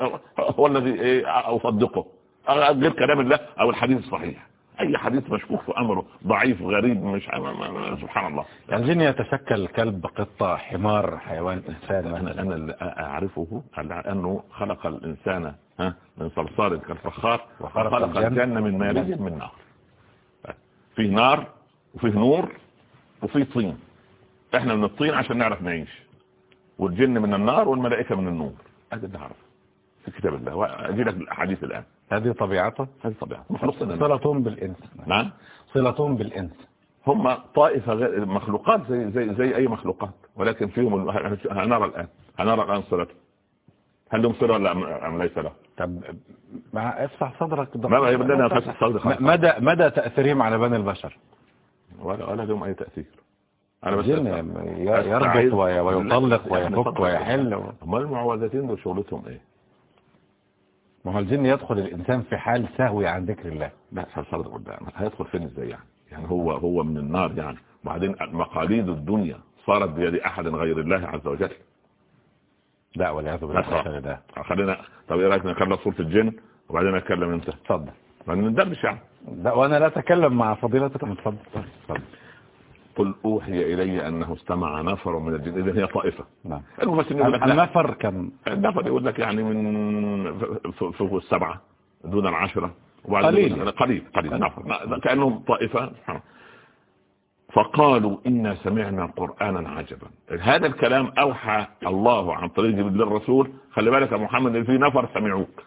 هو, الذي إيه أصدقه. غير كلام الله أو الحديث الصحيح. أي حديث مشكوك في أمره ضعيف غريب مش سبحان الله. الجن يتشكل كلب قطة حمار حيوان إنسان أنا مثلا. أنا اللي أعرفه على أنه خلق الإنسان ها من صلصال كالفخار وخلق الجنة الجنه من مارج من نار. فيه نار وفيه نور وفيه طين. إحنا من الطين عشان نعرف نعيش. والجن من النار والملائكة من النور. هذا اللي اعرفه في كتاب الله واجي لك الاحاديث الان هذه طبيعته هذه مخلوقنا صلتهم بالإنس نعم صلتهم بالإنس هم طائفة غير مخلوقات زي زي زي أي مخلوقات ولكن فيهم هنرى الآن هنرى الآن صلته هل لهم صلة ولا أم- ليس له؟ طب مع افتح صدرك ما ما صدري خالص. م- مدى مدى تأثيرهم على بني البشر ولا ولا لهم أي تأثير أنا بس. يربط وي- ويطلق يعني ويفك. ويحل أما المعوذتين دول شغلتهم إيه؟ ما هو الجن يدخل الإنسان في حال سهوي عن ذكر الله. لا صدق قدام هيدخل فين إزاي يعني؟ يعني هو هو من النار يعني. وبعدين مقاليد الدنيا صارت بيد أحد غير الله عز وجل. لا والعياذ بالله خلينا طب إيه رأيك نخلص صورة الجن؟ وبعدين أتكلم أنت؟ اتفضل. ما ندردش يعني. لا وأنا لا أتكلم مع فضيلتكم اتفضل. اتفضل قل أوحي إلي أنه استمع نفر من الجن. إذا هي طائفة. نعم. النفر كم؟ النفر يقول لك يعني من فوق السبعة دون العشرة قليل. قليل قليل. نفر. كأنهم طائفة. فقالوا إنا سمعنا قرآنا عجبا. هذا الكلام أوحى الله عن طريق جبريل للرسول. خلي بالك يا محمد في نفر سمعوك.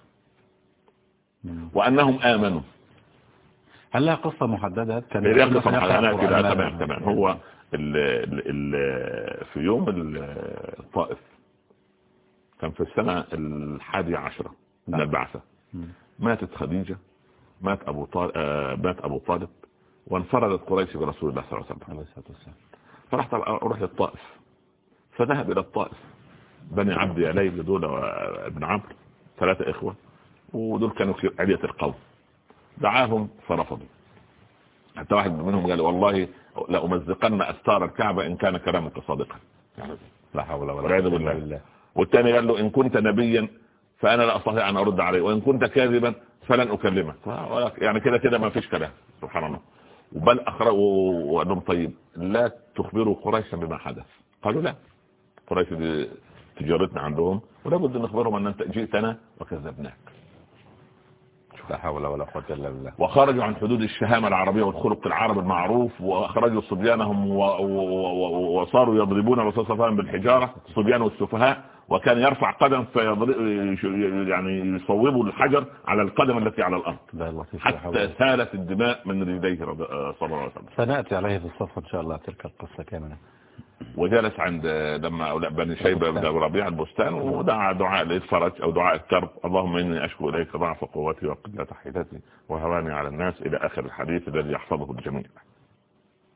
وأنهم آمنوا. هل لها قصة محددة؟ كان يقول قصة محددة. كده تمام تمام. هو ال ال ال في يوم ال- الطائف كان في السنة الحادية عشرة من نعم. البعثة. ماتت خديجة مات أبو طالب آه مات أبو طالب وانفردت قريش برسول الله صلى الله عليه وسلم. فرحت أروح للطائف فذهب إلى الطائف. بني عبد يليل دول وابن عمرو ثلاثة إخوة ودول كانوا في علية القوم. دعاهم فرفضوا. حتى واحد منهم قال والله لأمزقن أستار الكعبة إن كان كلامك صادقا. يعني لا حول ولا قوة بالله. إلا بالله. والثاني قال له إن كنت نبيا فأنا لا أستطيع أن أرد عليه وإن كنت كاذبا فلن أكلمك. يعني كده كده ما فيش كلام سبحان الله. وبل أخرجوا وقال لهم طيب لا تخبروا قريشا بما حدث. قالوا لا. قريش تجارتنا عندهم ولا بد أن نخبرهم أن أنت جئتنا وكذبناك. لا حول ولا قوة إلا بالله. وخرجوا عن حدود الشهامة العربية والخلق العربي المعروف وأخرجوا صبيانهم. وصاروا يضربون الرسول صلى الله عليه وسلم بالحجارة الصبيان والسفهاء وكان يرفع قدم يعني يصوبوا الحجر على القدم التي على الأرض. حتى سالت الدماء من رجليه صلى الله عليه وسلم. سنأتي عليه في الصفحة إن شاء الله تلك القصة كاملة. وجلس عند لما بني شيبة بن ربيع البستان ودعا دعاء الفرج أو دعاء الكرب اللهم إني أشكو إليك ضعف قوتي وقلة حيلتي وهواني على الناس إلى آخر الحديث الذي يحفظه الجميع.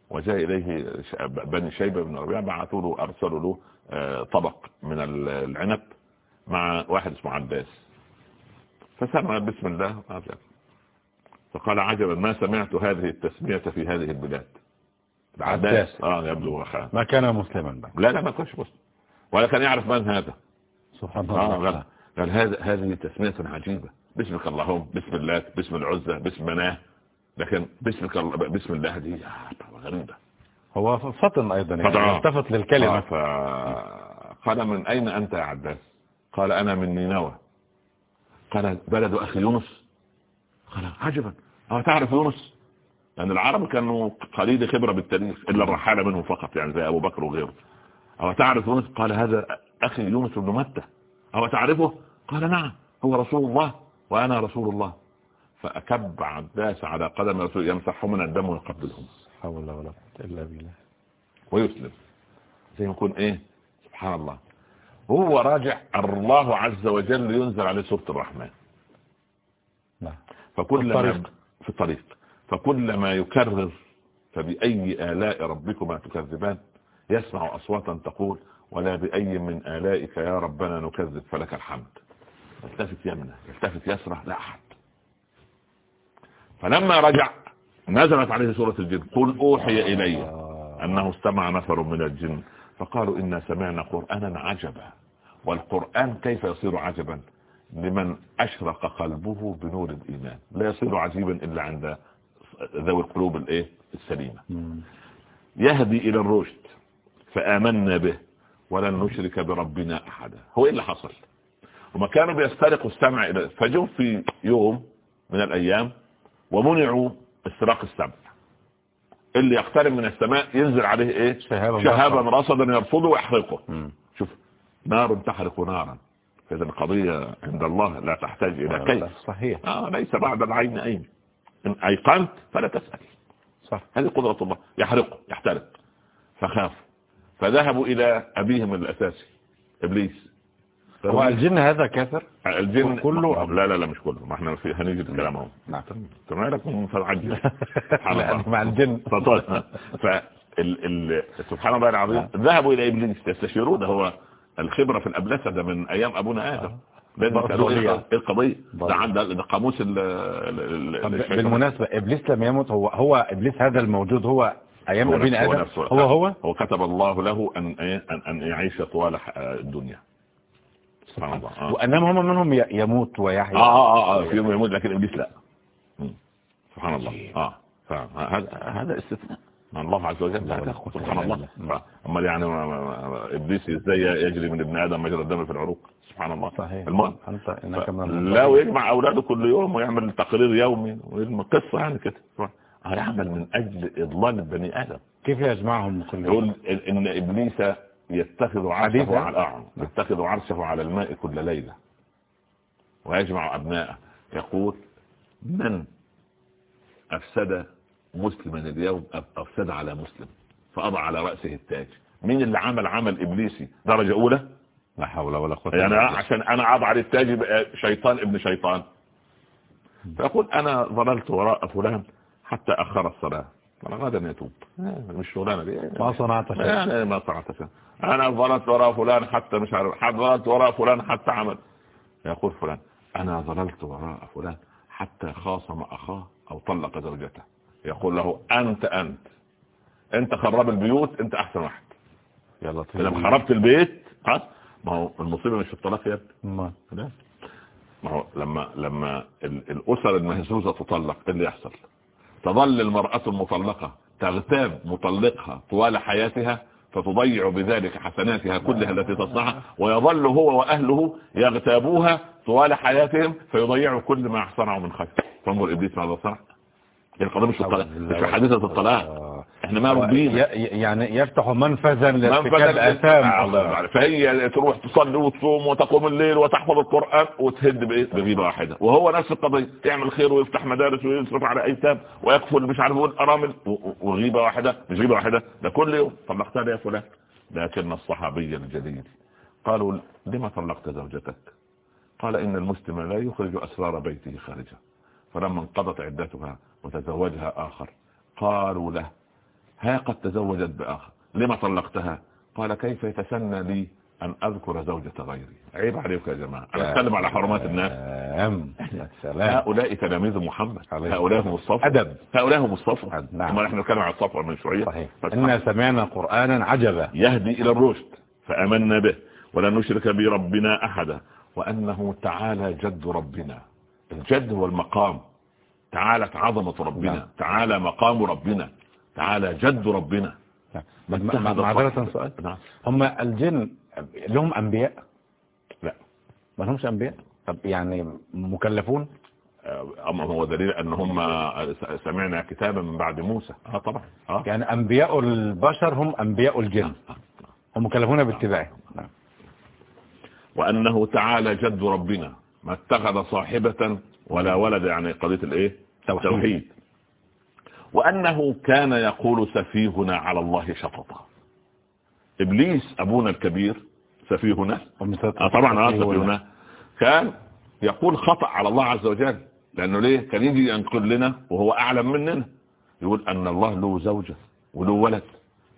وجاء إليه بني شيبة بن ربيع بعثوا له أرسلوا له طبق من ال- العنب مع واحد اسمه عباس. فسمع بسم الله. فقال عجبا ما سمعت هذه التسمية في هذه البلاد؟ العباس عباس. آه يبدو خان ما كان مسلما بعد. لا لا ما كانش مسلم. ولا كان يعرف من هذا. سبحان آه الله. قال قال هذا هذه تسمية عجيبة. باسمك اللهم باسم اللات باسم العزة باسم مناه. لكن باسمك الله باسم الله دي غريبة. هو فطن أيضا يعني. التفت للكلمة. آه، فقال من أين أنت يا عباس؟ قال أنا من نينوى. قال بلد أخي يونس. قال عجبا. أه تعرف يونس؟ لأن العرب كانوا قليل خبرة بالتاريخ إلا الرحالة منهم فقط يعني زي أبو بكر وغيره. أو تعرف يونس؟ قال هذا أخي يونس بن متى؟ أو تعرفه؟ قال نعم هو رسول الله وأنا رسول الله. فأكب عباس على قدم رسول يمسحه من الدم ويقبلهم. حول ولا قوة إلا بالله. ويسلم. زي ما يكون إيه؟ سبحان الله. هو راجع الله عز وجل ينزل عليه سورة الرحمن. نعم. فكلما في الطريق. فكلما يكرر فبأي آلاء ربكما تكذبان؟ يسمع أصواتا تقول ولا بأي من آلائك يا ربنا نكذب فلك الحمد. يلتفت يمنه يلتفت يسرح لا أحد. فلما رجع نزلت عليه سورة الجن قل أوحي إلي أنه استمع نفر من الجن. فقالوا إنا سمعنا قرآنا عجبا. والقرآن كيف يصير عجبا؟ لمن أشرق قلبه بنور الإيمان. لا يصير عجيبا إلا عند ذوي القلوب الإيه؟ السليمة. يهدي إلى الرشد فآمنا به ولن نشرك بربنا أحدا. هو إيه اللي حصل؟ هما كانوا بيسترقوا السمع إلى فجوا في يوم من الأيام ومنعوا استراق السمع. اللي يقترب من السماء ينزل عليه إيه؟ شهابا شهابا رصدا. يرفضه ويحرقه. شوف نار تحرق نارا. فإذا القضية عند الله لا تحتاج إلى كيف؟ صحيح. آه ليس بعد العين أين إن أيقنت فلا تسأل. صح. هذه قدرة الله. يحرقه يحترق. فخافوا فذهبوا إلى أبيهم الأساسي إبليس. هو الجن هذا كافر؟ الجن كله؟ لا لا لا مش كله. ما إحنا في هنيجي الكلام اهو <laughs> نعم. فالعجل <laughs> سبحان لا، الله. مع الجن. ال... سبحان الله العظيم. ذهبوا إلى إبليس. يستشيرون. هو الخبرة في الأبلسة ده من أيام أبونا آدم. ضيع. إيه؟ القضية؟ برضه. ده عند قاموس. بالمناسبة إبليس لم يمت. هو هو إبليس هذا الموجود هو أيام هو نفسه- آدم؟ نفسه. هو هو؟ هو كتب الله له ان إيه؟ ان أن يعيش طوال الدنيا. سبحان الله. آه. وأنما هم منهم يموت ويحيا. آه آه آه في يوم يموت لكن إبليس لا. سبحان الله. آه. فهذا هذا استثناء. الله عز وجل. لا سبحان الله. امال يعني إبليس إزاي يجري من ابن آدم مجرى الدم في العروق؟ سبحان الله. صحيح. المهم لا ويجمع أولاده كل يوم ويعمل تقرير يومي ويعمل قصة يعني كده. هيعمل من أجل إضلال البني آدم. كيف يجمعهم كل يقول ان إبليس يتخذ عرشه؟ على يتخذ عرشه على الماء كل ليلة. ويجمع أبناءه. يقول من أفسد مسلما اليوم؟ أف- أفسد على مسلم. فأضع على رأسه التاج. مين اللي عمل عمل إبليسي؟ درجة أولى؟ لا حول ولا قوة يعني. عشان أنا اضع على التاج شيطان ابن شيطان. فيقول أنا ظللت وراء فلان حتى أخر الصلاة. أنا غدا يتوب آه، مش شغلانه دي ما صنعت شيء. يعني ما صنعت شيء. أنا ظللت وراء فلان حتى مش عارف حتى ظللت وراء فلان حتى عمل. يقول فلان أنا ظللت وراء فلان حتى خاصم أخاه أو طلق زوجته. يقول له أنت أنت. أنت خراب البيوت أنت أحسن واحد. يا لطيف لما خربت البيت ها؟ ما هو المصيبة مش في الطلاق يا ابني ما. لا. ما هو لما لما ال- الأسر المهزوزة تطلق إيه اللي يحصل تظل المرأة المطلقة تغتاب مطلقها طوال حياتها فتضيع بذلك حسناتها كلها التي تصنعها ويظل هو وأهله يغتابوها طوال حياتهم فيضيعوا كل ما صنعوا من خير فانظر إبليس ماذا صنع القضية مش في الطلاق مش في حادثه الطلاق آه. إحنا ما ربينا. ي- يعني يفتح منفذا لارتكاب يبارك. فهي تروح تصلي وتصوم وتقوم الليل وتحفظ القرآن وتهد بإيه؟ بغيبة واحدة. وهو نفس القضية. يعمل خير ويفتح مدارس ويصرف على أيتام ويكفل مش عارف يقول أرامل. و- و- وغيبة واحدة. مش غيبة واحدة. ده كل يوم. طلقتها يا فلان. لكن الصحابي الجليل قالوا لما طلقت زوجتك؟ قال إن المسلم لا يخرج أسرار بيته خارجة. فلما انقضت عدتها وتزوجها آخر قالوا له ها قد تزوجت بآخر لما طلقتها؟ قال كيف يتسنى لي أن أذكر زوجة غيري؟ عيب عليك يا جماعة أنا أتكلم على حرمات الناس. هؤلاء تلاميذ محمد هؤلاء هم الصفوة أدب. هؤلاء هم الصفوة. نعم. نحن نتكلم عن الصفوة من شوية. صحيح. فاسمع. إنا سمعنا قرآنا عجبا. يهدي إلى الرشد فأمنا به ولا نشرك بربنا أحدا وأنه تعالى جد ربنا. الجد هو المقام. تعالت عظمة ربنا. نعم. تعالى مقام ربنا. تعالى جد ربنا. مع- معذرة. سؤال. نعم. هم الجن لهم أنبياء؟ لا. ما لهمش أنبياء؟ طب يعني مكلفون؟ أما هو دليل أن هم سمعنا كتابا من بعد موسى. آه طبعا. آه. يعني أنبياء البشر هم أنبياء الجن. آه. هم مكلفون باتباعه. نعم. وأنه تعالى جد ربنا. ما اتخذ صاحبة ولا ولد يعني قضية الإيه؟ توحيد. وأنه كان يقول سفيهنا على الله شططا. إبليس أبونا الكبير سفيهنا؟ آه طبعا آه سفيهنا. كان يقول خطأ على الله عز وجل. لأنه ليه؟ كان يجي ينقل لنا وهو أعلم مننا. يقول أن الله له زوجة وله ولد.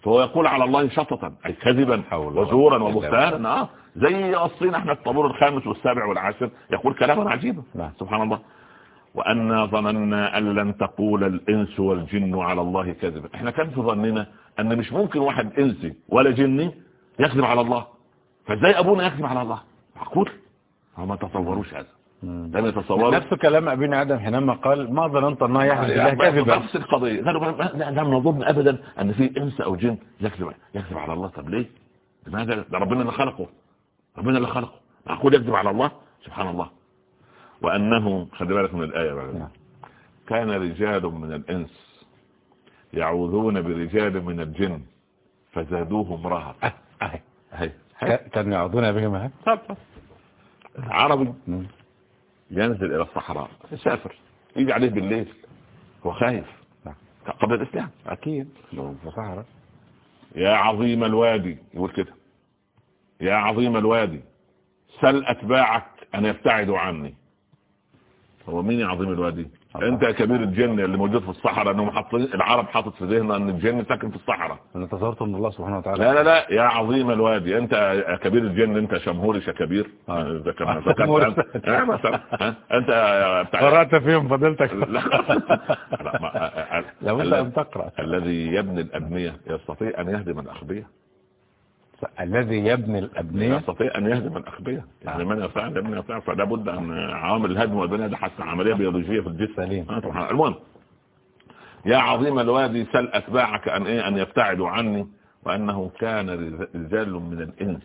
فهو يقول على الله شططا أي كذبا وزورا وبهتانا. آه زي أصلنا إحنا الطابور الخامس والسابع والعاشر. يقول كلاما عجيبا. نعم. سبحان الله. وأنا ظننا أن لن تقول الإنس والجن على الله كذبا إحنا كان في ظننا أن مش ممكن واحد إنسي ولا جني يكذب على الله؟ فإزاي أبونا يكذب على الله؟ معقول؟ ما تصوروش هذا. لم يتصوروا. نفس كلام أبينا آدم حينما قال ما ظننت الله يحدث الله كذبا نفس القضية لم نظن أبدا أن في إنس أو جن يكذب يكذب على الله. طب ليه؟ لماذا؟ ده ربنا اللي خلقه. ربنا اللي خلقه. معقول يكذب على الله؟ سبحان الله. وأنه خلي بالك من الآية بقى نعم. كان رجال من الإنس يعوذون برجال من الجن فزادوهم رهقا أه، أهي. هي ك- كانوا يعودون بهم ها؟ عربي. مم. ينزل إلى الصحراء. يسافر. يجي عليه بالليل. هو خايف. نعم. قبل الإسلام. أكيد. لو في صحراء. يا عظيم الوادي. يقول كده. يا عظيم الوادي. سل أتباعك أن يبتعدوا عني. هو مين يا عظيم الوادي. انت يا كبير الجن اللي موجود في الصحراء انهم حاطين العرب حاطط في ذهننا إن الجن ساكن في الصحراء. أنا تصورت من الله سبحانه وتعالى. لا لا لا يا عظيم الوادي انت يا كبير الجن انت شمهوري آه. إذا كان آه. آه، مثلا ها؟ أنت يا قرأت فيهم فضيلتك لا. <laughs> لابد أن تقرأ. الذي يبني الأبنية يستطيع أن يهدم الأخبية. الذي يبني الأبنية يستطيع أن يهدم الأخبية. يعني من أن يبني يستطيع فلا بد أن عوامل الهدم والبناء ده حتى عملية بيولوجية في الجسم. سليم. آه المهم يا عظيم الوادي سل أتباعك أن إيه؟ أن يبتعدوا عني وأنه كان رجال من الإنس.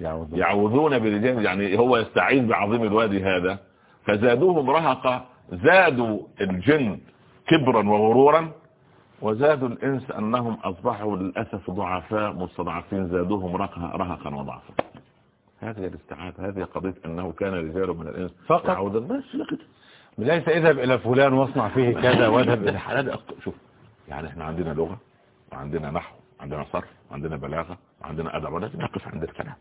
يعود يعوذون برجال يعني هو يستعين بعظيم الوادي هذا. فزادوهم رهقا زادوا الجن كبرا وغرورا وزادوا الإنس أنهم أصبحوا للأسف ضعفاء مستضعفين زادوهم رهقا وضعفا. هذه الاستعادة هذه قضية أنه كان رجال من الإنس فقط. يعوذون بس ليس اذهب إلى فلان واصنع فيه كذا واذهب إلى الحلال أق- شوف يعني إحنا عندنا لغة وعندنا نحو وعندنا صرف وعندنا بلاغة وعندنا أدب ولازم نقف عند الكلام.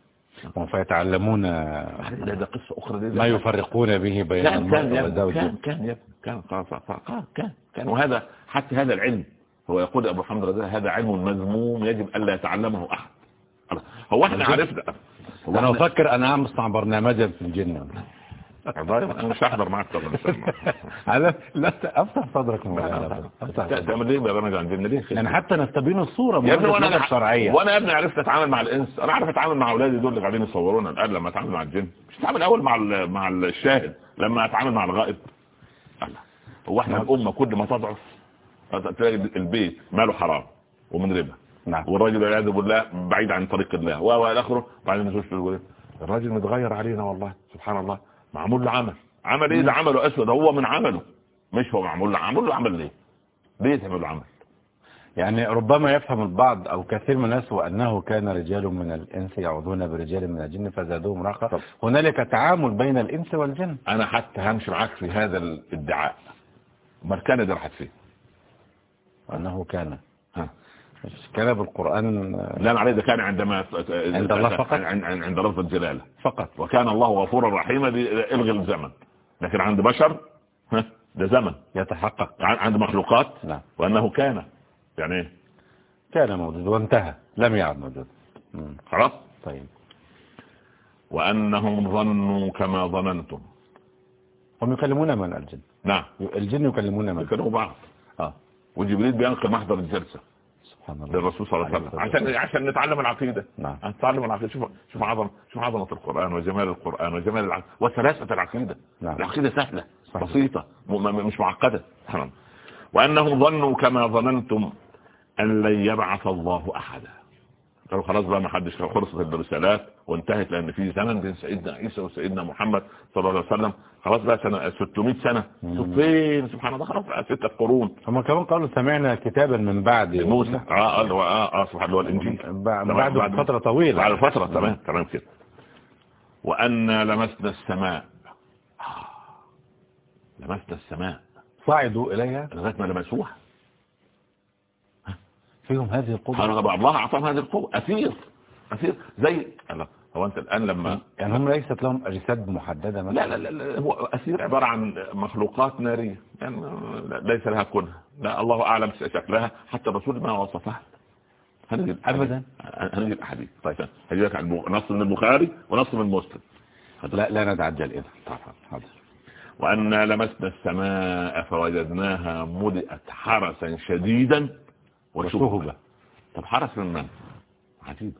فيتعلمون ده ده قصة أخرى. دي ما يفرقون به بين كان كان المرء كان كان كان كان كان كان. وهذا حتى هذا العلم هو يقول أبو حمد رضي الله هذا علم مذموم يجب ألا يتعلمه أحد. هو إحنا عرفنا. احنا- أفكر أنا اعمل اصنع برنامجا في الجن والله أنا مش هحضر معاك طبعا على لا أفتح صدرك. تعمل إيه برنامج عن الجن ليه؟ يعني حتى نستبين الصورة يا ابني من وأنا شرعية وأنا يا ابني عرفت أتعامل مع الإنس. أنا عارف أتعامل مع أولادي دول اللي قاعدين يصورونا الآن لما أتعامل مع الجن. مش اتعامل أول مع مع الشاهد لما أتعامل مع الغائب. هو إحنا الأمة كل ما تضعف تلاقي البيت ماله حرام ومن ربا. نعم. والراجل والعياذ بالله بعيد عن طريق الله. و إلى آخره. بعدين إيه؟ الراجل متغير علينا والله. سبحان الله. معمول له عمل. عمل إيه؟ ده عمله أسود. هو من عمله. مش هو معمول له. عمل له عمل ليه؟ ليه تعمل له عمل يعني ربما يفهم البعض أو كثير من الناس وأنه كان رجال من الإنس يعوذون برجال من الجن فزادوهم رهقا طب. هنالك تعامل بين الإنس والجن. أنا حتى همشي معاك في هذا الادعاء. امال كان ده راحت فين وانه كان كان بالقرآن لا عليه ده كان عندما عند الله فقط؟ عند, لفظ الجلالة. فقط. وكان الله غفورا رحيما دي الغي الزمن. لكن عند بشر ها، ده زمن. يتحقق. عن- عند مخلوقات نعم. وأنه كان. يعني إيه كان موجود وانتهى. لم يعد موجود. خلاص؟ طيب. وأنهم ظنوا كما ظننتم. هم يكلمون من؟ الجن. نعم. الجن يكلمون من؟ كانوا بعض. وجبريل بينقل محضر الجلسة سبحان الله. للرسول صلى الله عليه وسلم. عشان عشان نتعلم العقيدة. نعم. نتعلم العقيدة. شوف شوف عظمه شوف عظمة القرآن وجمال القرآن وجمال العقيده وسلاسة العقيدة. نعم. العقيدة سهلة صحيح. م- مش معقدة. سبحان وأنهم ظنوا كما ظننتم أن لن يبعث الله أحدا. قالوا خلاص بقى ما حدش خلصت الرسالات وانتهت لأن في زمن بين سيدنا عيسى وسيدنا محمد صلى الله عليه وسلم. خلاص بقى سنة 600 سنة. فين سبحان الله خلاص بقى ستة قرون. هم كمان قالوا سمعنا كتابا من بعد. موسى آه اللي هو آه آه سبحان الله الإنجيل. بعد تمام، بعد فترة طويلة. بعد فترة تمام تمام كده. وأنا لمسنا السماء. آه. لمسنا السماء. صعدوا إليها. لغاية ما لمسوها. فيهم هذه القدرة سبحان الله أعطاهم هذه القوة. أثير. أثير. زي الله هو أنت الآن لما يعني هم ليست لهم أجساد محددة مثلا؟ لا لا لا هو أثير عبارة عن مخلوقات نارية. يعني ليس لها كنها لا الله أعلم شكلها. حتى الرسول ما وصفها. هنجي أبدا. هنجي الأحاديث. طيب هجي لك عن نص من البخاري ونص من مسلم. لا لا نتعجل إذا حاضر وأنا لمسنا السماء فوجدناها ملئت حرسا شديدا. وشهبا طب حرس من من؟ عجيب.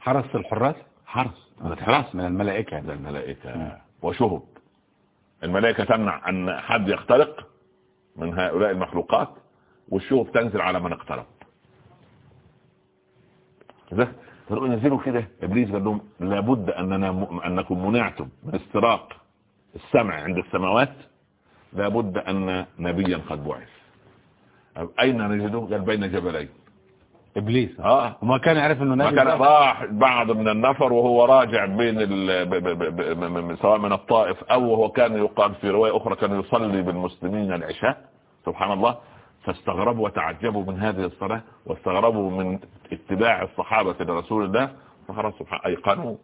حرس الحراس؟ حرس. من الحراس من الملائكة من الملائكة. وشهب الملائكة تمنع أن حد يخترق من هؤلاء المخلوقات والشهب تنزل على من اقترب. ده ينزلوا كده. إبليس قال لهم لابد أننا م... أنكم منعتم من استراق السمع عند السماوات. لابد أن نبيا قد بعث. أين نجده؟ قال بين جبلين. إبليس. آه. وما كان يعرف إنه نبي كان. راح بعض من النفر وهو راجع بين ال... ب... ب... ب... ب... م- سواء من الطائف أو وهو كان يقال في رواية أخرى كان يصلي بالمسلمين العشاء. سبحان الله. فاستغربوا وتعجبوا من هذه الصلاة واستغربوا من اتباع الصحابة لرسول الله. فخلاص سبحان ايقنوا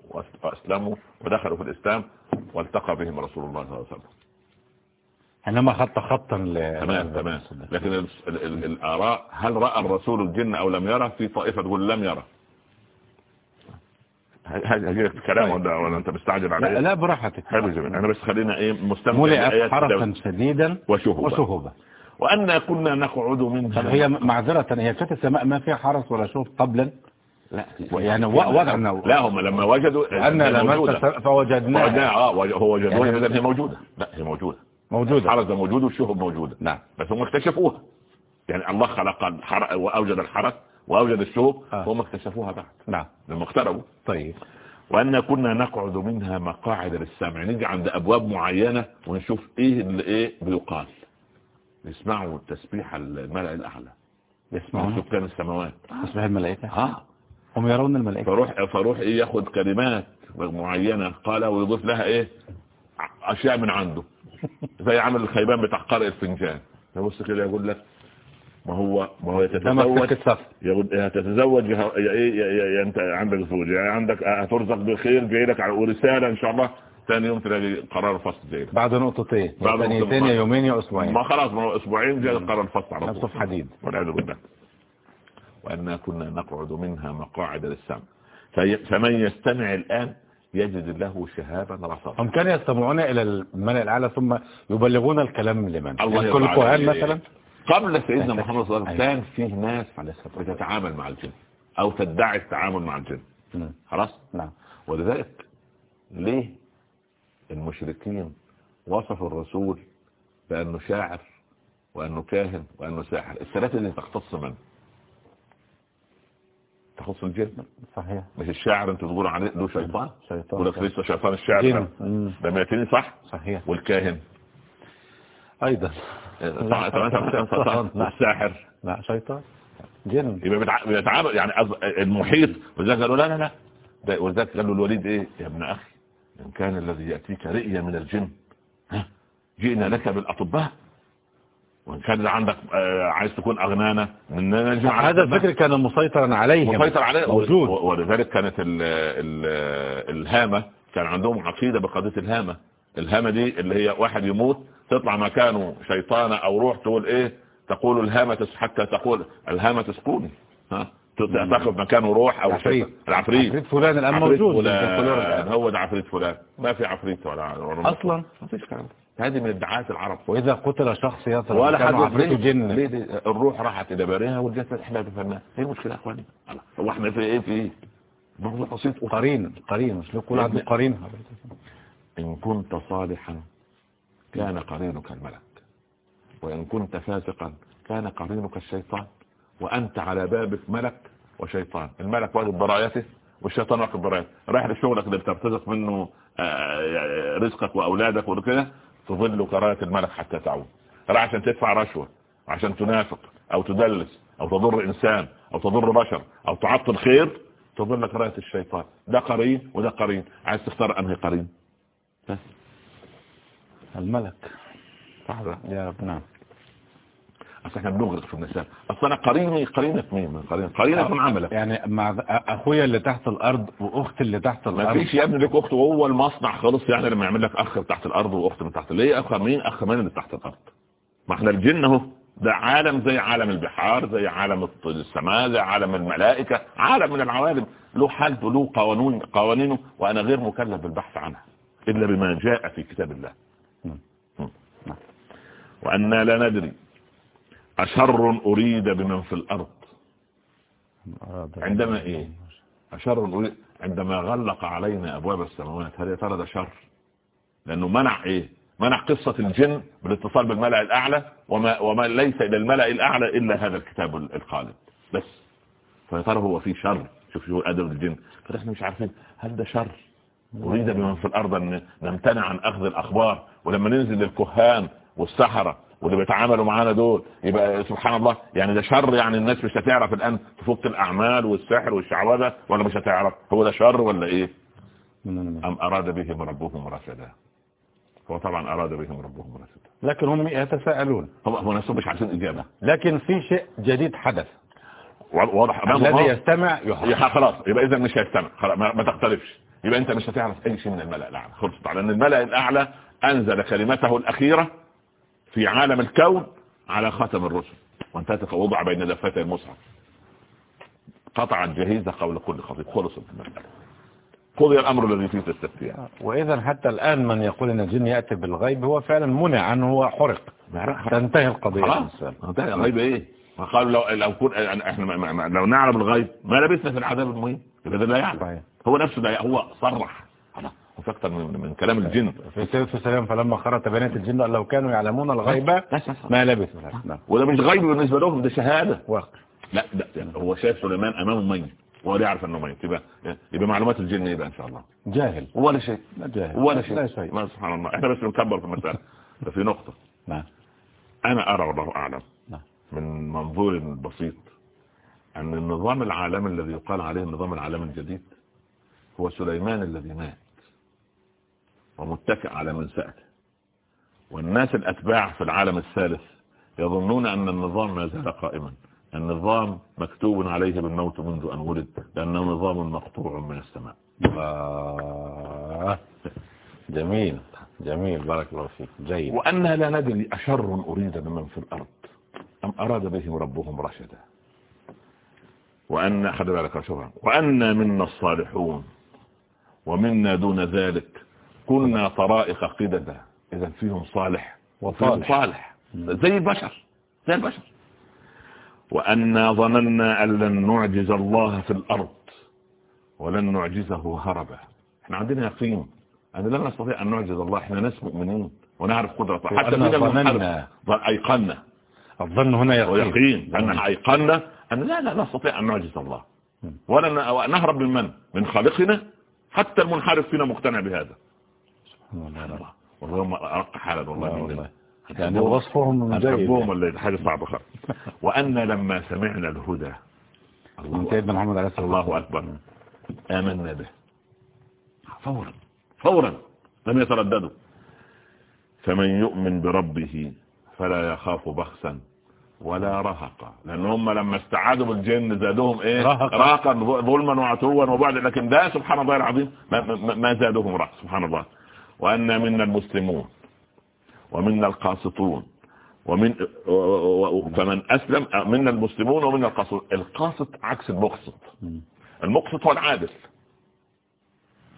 وأسلموا ودخلوا في الإسلام والتقى بهم رسول الله صلى الله عليه وسلم. انما خط خطا ل... تمام تمام. لكن ال ال ال الآراء هل رأى الرسول الجن أو لم يرى في طائفة تقول لم يرى هذا الكلام ولا, ولا أنت مستعجل لا, عليه؟ لا براحتك. حلو جميل. أنا بس خلينا إيه مستمتع ملئت الدولة. شديدا وشهبا وشهبا وأن كنا نقعد منها طب هي معذرة هي كانت السماء ما فيها حرس ولا شوف قبلا؟ لا. يعني وضعنا لا هم لما وجدوا أن. السماء فوجدناها. وجدناها آه هو وجدوها يعني- هي موجودة. لا هي موجودة. موجودة. الحرس ده موجود والشهب موجودة. نعم. بس هم اكتشفوها. يعني الله خلق الحرس وأوجد الحرس وأوجد الشهب آه. هم اكتشفوها بعد. نعم. لما اقتربوا طيب. وأن كنا نقعد منها مقاعد للسمع نيجي عند أبواب معينة ونشوف إيه اللي إيه بيقال. نسمعوا التسبيح الملأ الأعلى. يسمعون سكان السماوات. تسبح الملائكة. آه. هم يرون الملائكة. فروح فروح إيه ياخد كلمات معينة. قالها ويضيف لها إيه؟ أشياء من عنده. زي عمل الخيبان بتاع قارئ الفنجان. يبص كده يقول لك ما هو ما هو يتزوج يقول هتتزوج إيه انت عندك زوج. يا عندك هترزق بخير جاي لك على ورسالة إن شاء الله. ثاني يوم تلاقي قرار الفصل جاي لك بعد نقطتين. بعد. يا يومين يا أسبوعين. ما خلاص ما هو أسبوعين جاء قرار الفصل على طول. حديد والعياذ بالله. وأنا كنا نقعد منها مقاعد للسمع. فمن يستمع الآن يجد له شهابا رصدا هم كانوا يستمعون إلى الملأ الأعلى ثم يبلغون الكلام لمن؟ الله يعني كل كهان. مثلا؟ قبل سيدنا محمد صلى الله عليه وسلم أيوة. كان فيه ناس بتتعامل مع الجن أو تدعي التعامل مع الجن. خلاص؟ نعم. ولذلك ليه المشركين وصفوا الرسول بأنه شاعر وأنه كاهن وأنه ساحر؟ الثلاثة دي تختص من تخص الجن صحيح. مش الشاعر انت تقول عليه له شيطان. شيطان. يقول لك لسه شيطان الشاعر. ده ميتيني صح؟ صحيح. والكاهن. أيضا. طبعا طبعا طبعا لا. لا شيطان. جن. يبقى بيتع- بيتعامل يعني المحيط. ولذلك قالوا لا لا لا. ولذلك قال له الوليد إيه؟ يا ابن أخي إن كان الذي يأتيك رئيا من الجن ها؟ جئنا لك بالأطباء. وان كان عندك آه، عايز تكون أغنانا. هذا. الفكر كان مسيطرا عليهم. مسيطر عليه موجود. ولذلك كانت ال ال الهامة كان عندهم عقيدة بقضية الهامة. الهامة دي اللي هي واحد يموت تطلع مكانه شيطانة أو روح تقول إيه؟ تقول الهامة حتى تقول الهامة تسكوني ها؟ تاخذ مكانه روح أو العفريت. العفريت. عفريت فلان الآن موجود. فلان. هو ده عفريت فلان. ما في عفريت ولا ولا- أصلا. ما فيش كلام. هذه من ادعاءات العرب. وإذا قتل شخص يصل ولا حد جن الروح راحت إلى بارها والجسد إحنا بفناه إيه المشكلة يا إخواني. هو إحنا في إيه؟ في إيه موضوع بسيط. قرين قرين. مش كل عنده قرين. إن كنت صالحا كان قرينك الملك. وإن كنت فاسقا كان قرينك الشيطان. وأنت على بابك ملك وشيطان. الملك واخد برايته والشيطان واخد برايته. رايح لشغلك اللي بترتزق منه آه، رزقك وأولادك وكده. تظل كرايه الملك حتى تعود. رايح عشان تدفع رشوة عشان تنافق أو تدلس أو تضر إنسان أو تضر بشر أو تعطل خير تضلك راية الشيطان. ده قرين وده قرين. عايز تختار أنهي قرين؟ بس. الملك. ده يا رب نعم. اصل إحنا بنغرق في المثال أصل أنا قريني قرينة مين؟ من قرين قرينة من عملك يعني مع أخويا اللي تحت الأرض وأختي اللي تحت ما الأرض. فيش يا ابني ليك أخت وهو المصنع خالص يعني لما يعمل لك أخ تحت الأرض وأخت من تحت. ليه أخ مين؟ أخ مين اللي تحت الأرض؟ ما إحنا الجن أهو. ده عالم زي عالم البحار زي عالم السماء زي عالم الملائكة عالم من العوالم. له حالته له قوانين قوانينه وأنا غير مكلف بالبحث عنها إلا بما جاء في كتاب الله. وأنا لا ندري أشر أريد بمن في الأرض. عندما إيه؟ أشر أريد عندما غلق علينا أبواب السماوات هل يا ترى ده شر؟ لأنه منع إيه؟ منع قصة الجن بالاتصال بالملأ الأعلى وما, وما ليس إلى الملأ الأعلى إلا هذا الكتاب الخالد بس. فيا ترى هو في شر؟ شوف شو أدب الجن. فنحن مش عارفين هل ده شر؟ أريد بمن في الأرض أن نمتنع عن أخذ الأخبار ولما ننزل للكهان والسحرة واللي بيتعاملوا معانا دول يبقى سبحان الله يعني ده شر يعني الناس مش هتعرف الآن تفك الأعمال والسحر والشعوذة ولا مش هتعرف؟ هو ده شر ولا إيه؟ أم أراد بهم ربهم رشدا؟ هو طبعا أراد بهم ربهم رشدا. لكن هم يتساءلون. هو نفسهم مش عارفين إجابة. لكن في شيء جديد حدث. واضح الذي. يستمع يحرك يا خلاص يبقى اذا مش هيستمع. خلاص ما, ما تختلفش. يبقى أنت مش هتعرف أي شيء من الملأ الأعلى. خلصت على ان الملأ الأعلى أنزل كلمته الأخيرة في عالم الكون على خاتم الرسل. وانتهت وضع بين دفتي المصحف. قطع الجهيزة قول كل خطيب. خلصت المسألة قضي الأمر الذي فيه تستفتيان وإذا حتى الآن من يقول إن الجن يأتي بالغيب هو فعلا منع عنه هو حرق. تنتهي القضية. خلاص. انتهى الغيب إيه؟ ما قالوا لو لو كن إحنا ما- ما- لو نعلم الغيب ما لبثنا في العذاب يبقى ده لا يعلم. هو نفسه ده هو صرح. أكتر من, من كلام الجن. في سيف السلام فلما خرج بنات الجن لو كانوا يعلمون الغيب بس بس. ما لبثوا. نعم. وده مش غيب بالنسبة لهم ده شهادة. واقع. لا ده هو شايف سليمان أمامه ميت. وهو لا يعرف إنه ميت؟ يبقى يبقى معلومات الجن إيه بقى إن شاء الله؟ جاهل. ولا شيء. لا جاهل. ولا لا شيء. شيء ما سبحان الله. إحنا بس نكبر في المسألة. ده في نقطة. نعم. أنا أرى والله أعلم. نعم. من منظور بسيط أن النظام العالمي الذي يقال عليه النظام العالمي الجديد هو سليمان الذي مات. ومتكئ على منسأته والناس الأتباع في العالم الثالث يظنون أن النظام ما زال قائما. النظام مكتوب عليه بالموت منذ أن ولد لأنه نظام مقطوع من السماء. آه. جميل. جميل. بارك الله فيك. جيد. وأنا لا ندري أشر أريد بمن في الأرض. أم أراد بهم ربهم رشدا. وأن خلي بالك شباب وأنا منا الصالحون ومنا دون ذلك كنا طرائق قددا. إذا فيهم صالح وفيهم وصالح. صالح. زي البشر. زي البشر. وأنا ظننا أن لن نعجز الله في الأرض ولن نعجزه هربا. إحنا عندنا يقين أن لا نستطيع أن نعجز الله. إحنا ناس مؤمنين ونعرف قدرته. حتى فينا ظننا. أيقنا. الظن هنا يقين. أن أيقنا أن لا لا نستطيع أن نعجز الله. ولا نهرب من من من خالقنا. حتى المنحرف فينا مقتنع بهذا. الله. والله ما أرق حالا والله والله. يعني وصفهم جيد. ولا إيه؟ حاجة صعبة خالص وأن لما سمعنا الهدى. من سيدنا محمد عليه الصلاة والسلام. الله أكبر. آمنا به. فورا فورا لم يترددوا. فمن يؤمن بربه فلا يخاف بخسا ولا رهقا. لأن هم لما استعادوا بالجن زادوهم إيه؟ رهقا. رهقا ظلما وعتوا وبعدا لكن ده سبحان الله العظيم ما, ما, زادهم رهق سبحان الله. وأن منا المسلمون ومنا القاسطون ومن فمن اسلم منا المسلمون ومنا القاسطون. القاسط عكس المقسط. المقسط هو العادل.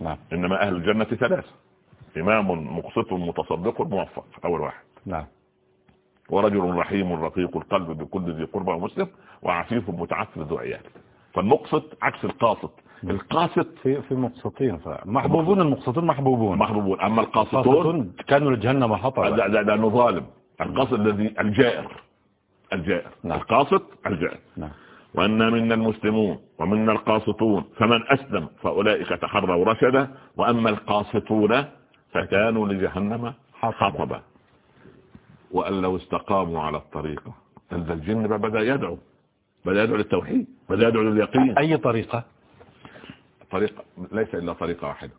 نعم. إنما أهل الجنة ثلاثة إمام مقسط متصدق موفق. أول واحد. نعم. ورجل رحيم رقيق القلب بكل ذي قربى ومسلم وعفيف متعفف ذو عيال. فالمقسط عكس القاسط. القاسط في في مقسطين ف- محبوبون المقسطون محبوبون. محبوبون. أما القاسطون؟ قاسطون كانوا لجهنم حطبا ده, ده انه ظالم القاسط الذي الجائر. الجائر. نعم. القاسط الجائر. نعم. وأن منا المسلمون ومنا القاسطون فمن أسلم فأولئك تحروا رشدا وأما القاسطون فكانوا لجهنم حطبا. وأن لو استقاموا على الطريقة إذا الجن بقى بدأ يدعو. بدأ يدعو للتوحيد بدأ يدعو لليقين. أي طريقة؟ طريقة ليس إلا طريقة واحدة.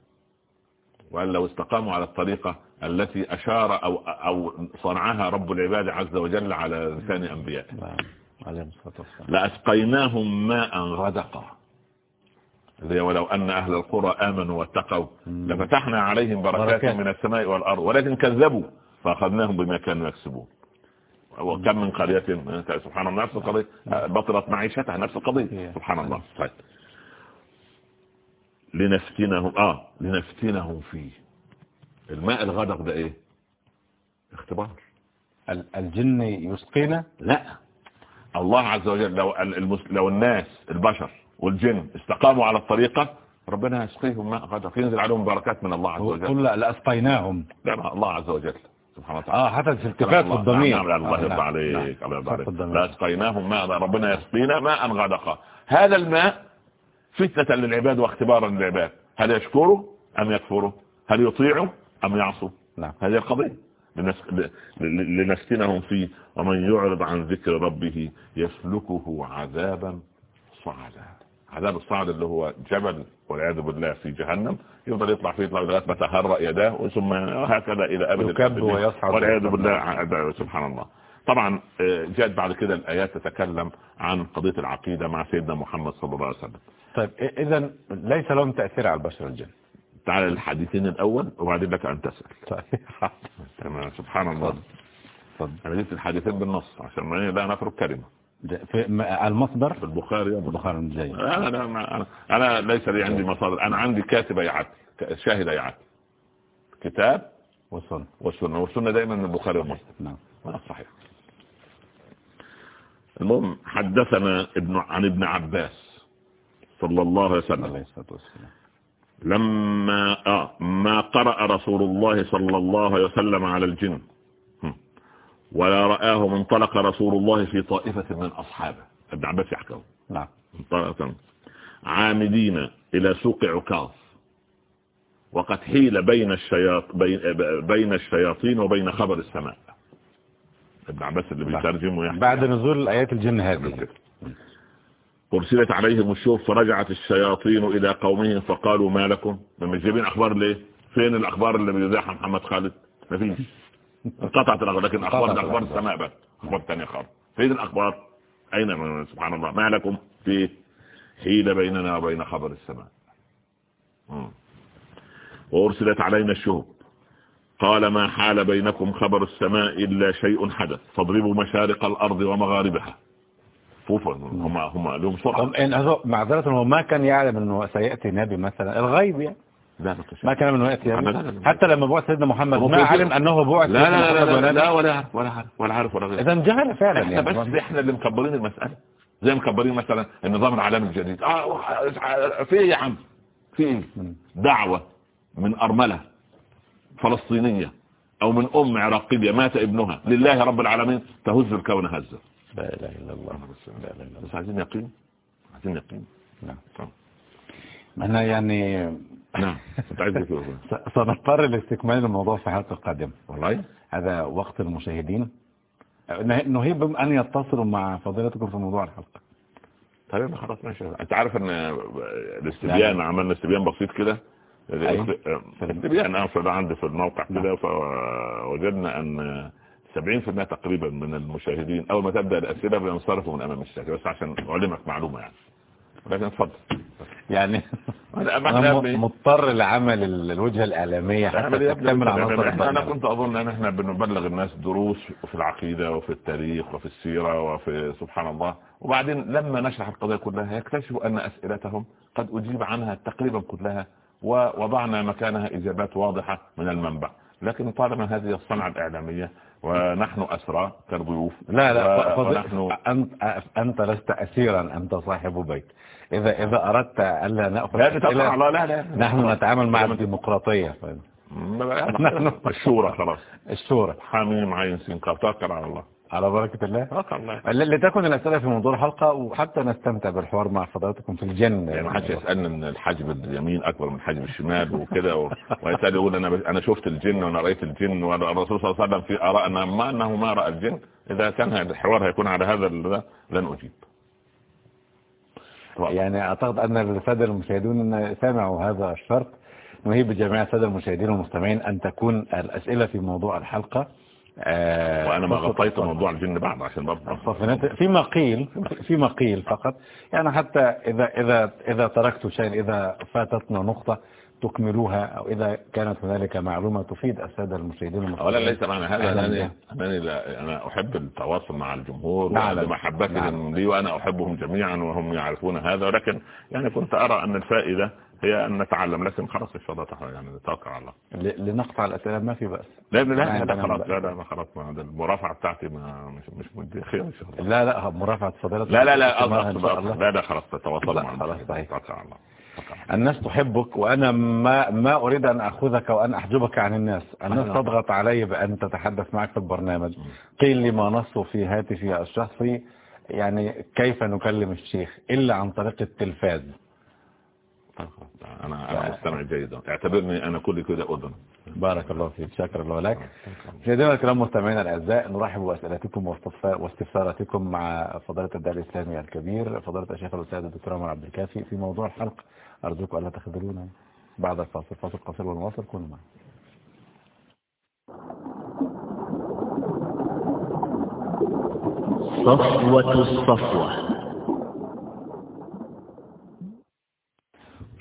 وأن لو استقاموا على الطريقة التي أشار أو, أو صنعها رب العباد عز وجل على لسان الصلاة والسلام. لأسقيناهم ماء غدقا. ولو أن أهل القرى آمنوا واتقوا لفتحنا عليهم بركات بركات. من السماء والأرض ولكن كذبوا فأخذناهم بما كانوا يكسبون. وكم من قرية سبحان الله نفس القضية بطلت معيشتها نفس القضية. سبحان الله. طيب. لنفتنهم. آه لنفتنهم فيه. الماء الغدق ده إيه؟ اختبار. ال- الجن يسقينا لا. الله عز وجل لو. لو الناس البشر والجن استقاموا على الطريقة ربنا يسقيهم ماء غدق ينزل عليهم بركات من الله عز وجل. قل لا لأسقيناهم. لا الله عز وجل. سبحانه وتعالى آه حتى في التفات الضمير نعم نعم الله آه، يرضى عليك. الله يرضى عليك. اسقيناهم ماء ربنا يسقينا ماء غدقا هذا الماء فتنة للعباد واختبارا للعباد. هل يشكروا أم يكفروا هل يطيعوا أم يعصوا نعم. هذه القضية لنفتنهم فيه ومن يعرض عن ذكر ربه يسلكه عذابا صعدا. عذاب الصعد اللي هو جبل والعياذ بالله في جهنم. يفضل يطلع فيه يطلع لغاية ما تهرأ يداه ثم هكذا إلى أبد يكب. ويصعد. والعياذ. بالله سبحان الله. طبعا آه، جاءت بعد كده الآيات تتكلم عن قضية العقيدة مع سيدنا محمد صلى الله عليه وسلم. طيب اذا ليس لهم تأثير على البشر الجن. تعال الحديثين الأول وبعدين لك أن تسأل. طيب. <laughs> تمام سبحان الله. اتفضل. أنا جبت الحديثين بالنص عشان ما لا نترك في م- المصدر؟ في البخاري. البخاري المجيد أنا أنا أنا, أنا ليس لي عندي مصادر. أنا عندي كاتب يعد شاهد يعد كتاب والسنة والسنة والسنة دايما من البخاري ومسلم. نعم. هذا صحيح. المهم حدثنا ابن عن ابن عباس. صلى الله عليه وسلم. لما آه ما قرأ رسول الله صلى الله عليه وسلم على الجن. ولا رآه انطلق رسول الله في طائفة من أصحابه. ابن عباس يحكوا نعم. انطلقا عامدين إلى سوق عكاظ. وقد حيل بين الشياط بين, بين الشياطين وبين خبر السماء. ابن عباس اللي نعم. بيترجم ويحكي بعد نزول آيات الجن هذه. أرسلت عليهم الشوف فرجعت الشياطين إلى قومهم فقالوا ما لكم؟ مش جايبين أخبار ليه؟ فين الأخبار اللي بيذاعها محمد خالد؟ مفيش انقطعت الأخبار لكن أخبار أخبار. السماء بس. أخبار تانية خالص. فين الأخبار؟ أين سبحان الله. ما لكم؟ في حيل بيننا وبين خبر السماء. وأرسلت علينا الشهب. قال ما حال بينكم خبر السماء إلا شيء حدث. فاضربوا مشارق الأرض ومغاربها. فوفا هم هم لهم سرعة. معذرة هو ما كان يعلم إنه سيأتي نبي مثلا. الغيب يعني. لا ما كان من نبي. لا. حتى لما بعث سيدنا محمد ما علم أنه بعث لا لا لا, لا, لا, لا لا ولا عارف ولا عارف ولا عارف ولا غير. اذا جهل فعلا إحنا يعني. بس إحنا اللي مكبرين المسألة. زي مكبرين مثلا النظام العالمي الجديد. آه في إيه يا عم؟ في إيه دعوة من أرملة فلسطينية أو من أم عراقية مات ابنها. لله رب العالمين تهز الكون هزة. لا إله إلا الله. لا إله إلا الله. بس عايزين يقين؟ عايزين يقين؟ نعم. أنا يعني نعم. <laughs> سنضطر لاستكمال الموضوع في الحلقة القادمه والله؟ هذا وقت المشاهدين. نه- نهيب أن يتصلوا مع فضيلتكم في موضوع الحلقة. طيب خلاص ماشي. أنت عارف إن الاستبيان عملنا استبيان بسيط كده؟ أيوة. الاستبيان آه فده عندي في الموقع كده فوجدنا أن 70% تقريبا من المشاهدين. أول ما تبدأ الأسئلة بينصرفوا من أمام الشاشة. بس عشان أعلمك معلومة يعني. لكن اتفضل. يعني أنا مضطر لعمل ال- الوجهة الإعلامية حتى تكمل عناصر أنا. كنت أظن أن إحنا بنبلغ الناس دروس في العقيدة وفي التاريخ وفي السيرة وفي سبحان الله. وبعدين لما نشرح القضية كلها يكتشفوا أن أسئلتهم قد أجيب عنها تقريبا كلها ووضعنا مكانها إجابات واضحة من المنبع. لكن طالما هذه الصنعة الإعلامية ونحن أسرى كالضيوف لا لا ونحن أنت, أنت لست أسيرا أنت صاحب بيت. إذا إذا أردت ألا نأخذ لا أسئلة، الله لا لا نحن نتعامل مع الديمقراطية الشورى خلاص. الشورى. حميم عين سين توكل على الله. على بركة الله. الله لتكن الأسئلة في موضوع الحلقة وحتى نستمتع بالحوار مع فضيلتكم في الجنة. يعني ما حدش يسألني إن الحاجب اليمين أكبر من الحاجب الشمال وكده و... ويسال يقول أنا أنا شفت الجن وأنا رأيت الجن والرسول صلى الله عليه وسلم في أن ما أنه ما رأى الجن. إذا كان هذا الحوار هيكون على هذا ال- لن أجيب. يعني أعتقد أن الساده المشاهدون سمعوا هذا الشرط. نهيب بجميع السادة المشاهدين والمستمعين أن تكون الأسئلة في موضوع الحلقة. آه وأنا ما غطيت موضوع الجن بعد عشان برضه. فيما قيل فيما قيل فقط يعني حتى اذا اذا إذا تركت شيء إذا فاتتنا نقطة تكملوها أو إذا كانت هنالك معلومة تفيد السادة المشاهدين اولا ليس معنى هذا انني أنني أنا أحب التواصل مع الجمهور نعم. محبتي نعم. لي وأنا أحبهم جميعا وهم يعرفون هذا ولكن يعني كنت أرى أن الفائدة هي أن نتعلم لكن خلاص إن شاء الله يعني نتوكل على الله. لنقطع الأسئلة ما في بأس. لا لا لا, لا خلاص لا لا خلاص المرافعة بتاعتي ما مش مش مدي. خير إن شاء الله. لا لا مرافعة فضيله لا لا لا لا لا خلاص تتواصل مع خلاص صحيح. على الله. الناس تحبك وأنا ما, ما أريد أن أخذك وأن أحجبك عن الناس. الناس تضغط علي بأن تتحدث معك في البرنامج. قيل لي ما نصه في هاتفي الشخصي يعني كيف نكلم الشيخ؟ إلا عن طريق التلفاز. أنا أنا مستمع جيدا. اعتبرني أنا كل كده أذن. بارك الله فيك. شكرا الله لك مشاهدينا الكرام مستمعينا الأعزاء نرحب باسئلتكم واستفساراتكم مع فضيلة الداعي الإسلامي الكبير فضيلة الشيخ الأستاذ الدكتور عمر عبد الكافي. في موضوع الحلقة أرجوكم ألا تخذلونا بعد الفاصل فاصل قصير ونواصل كونوا معنا صفوة الصفوة.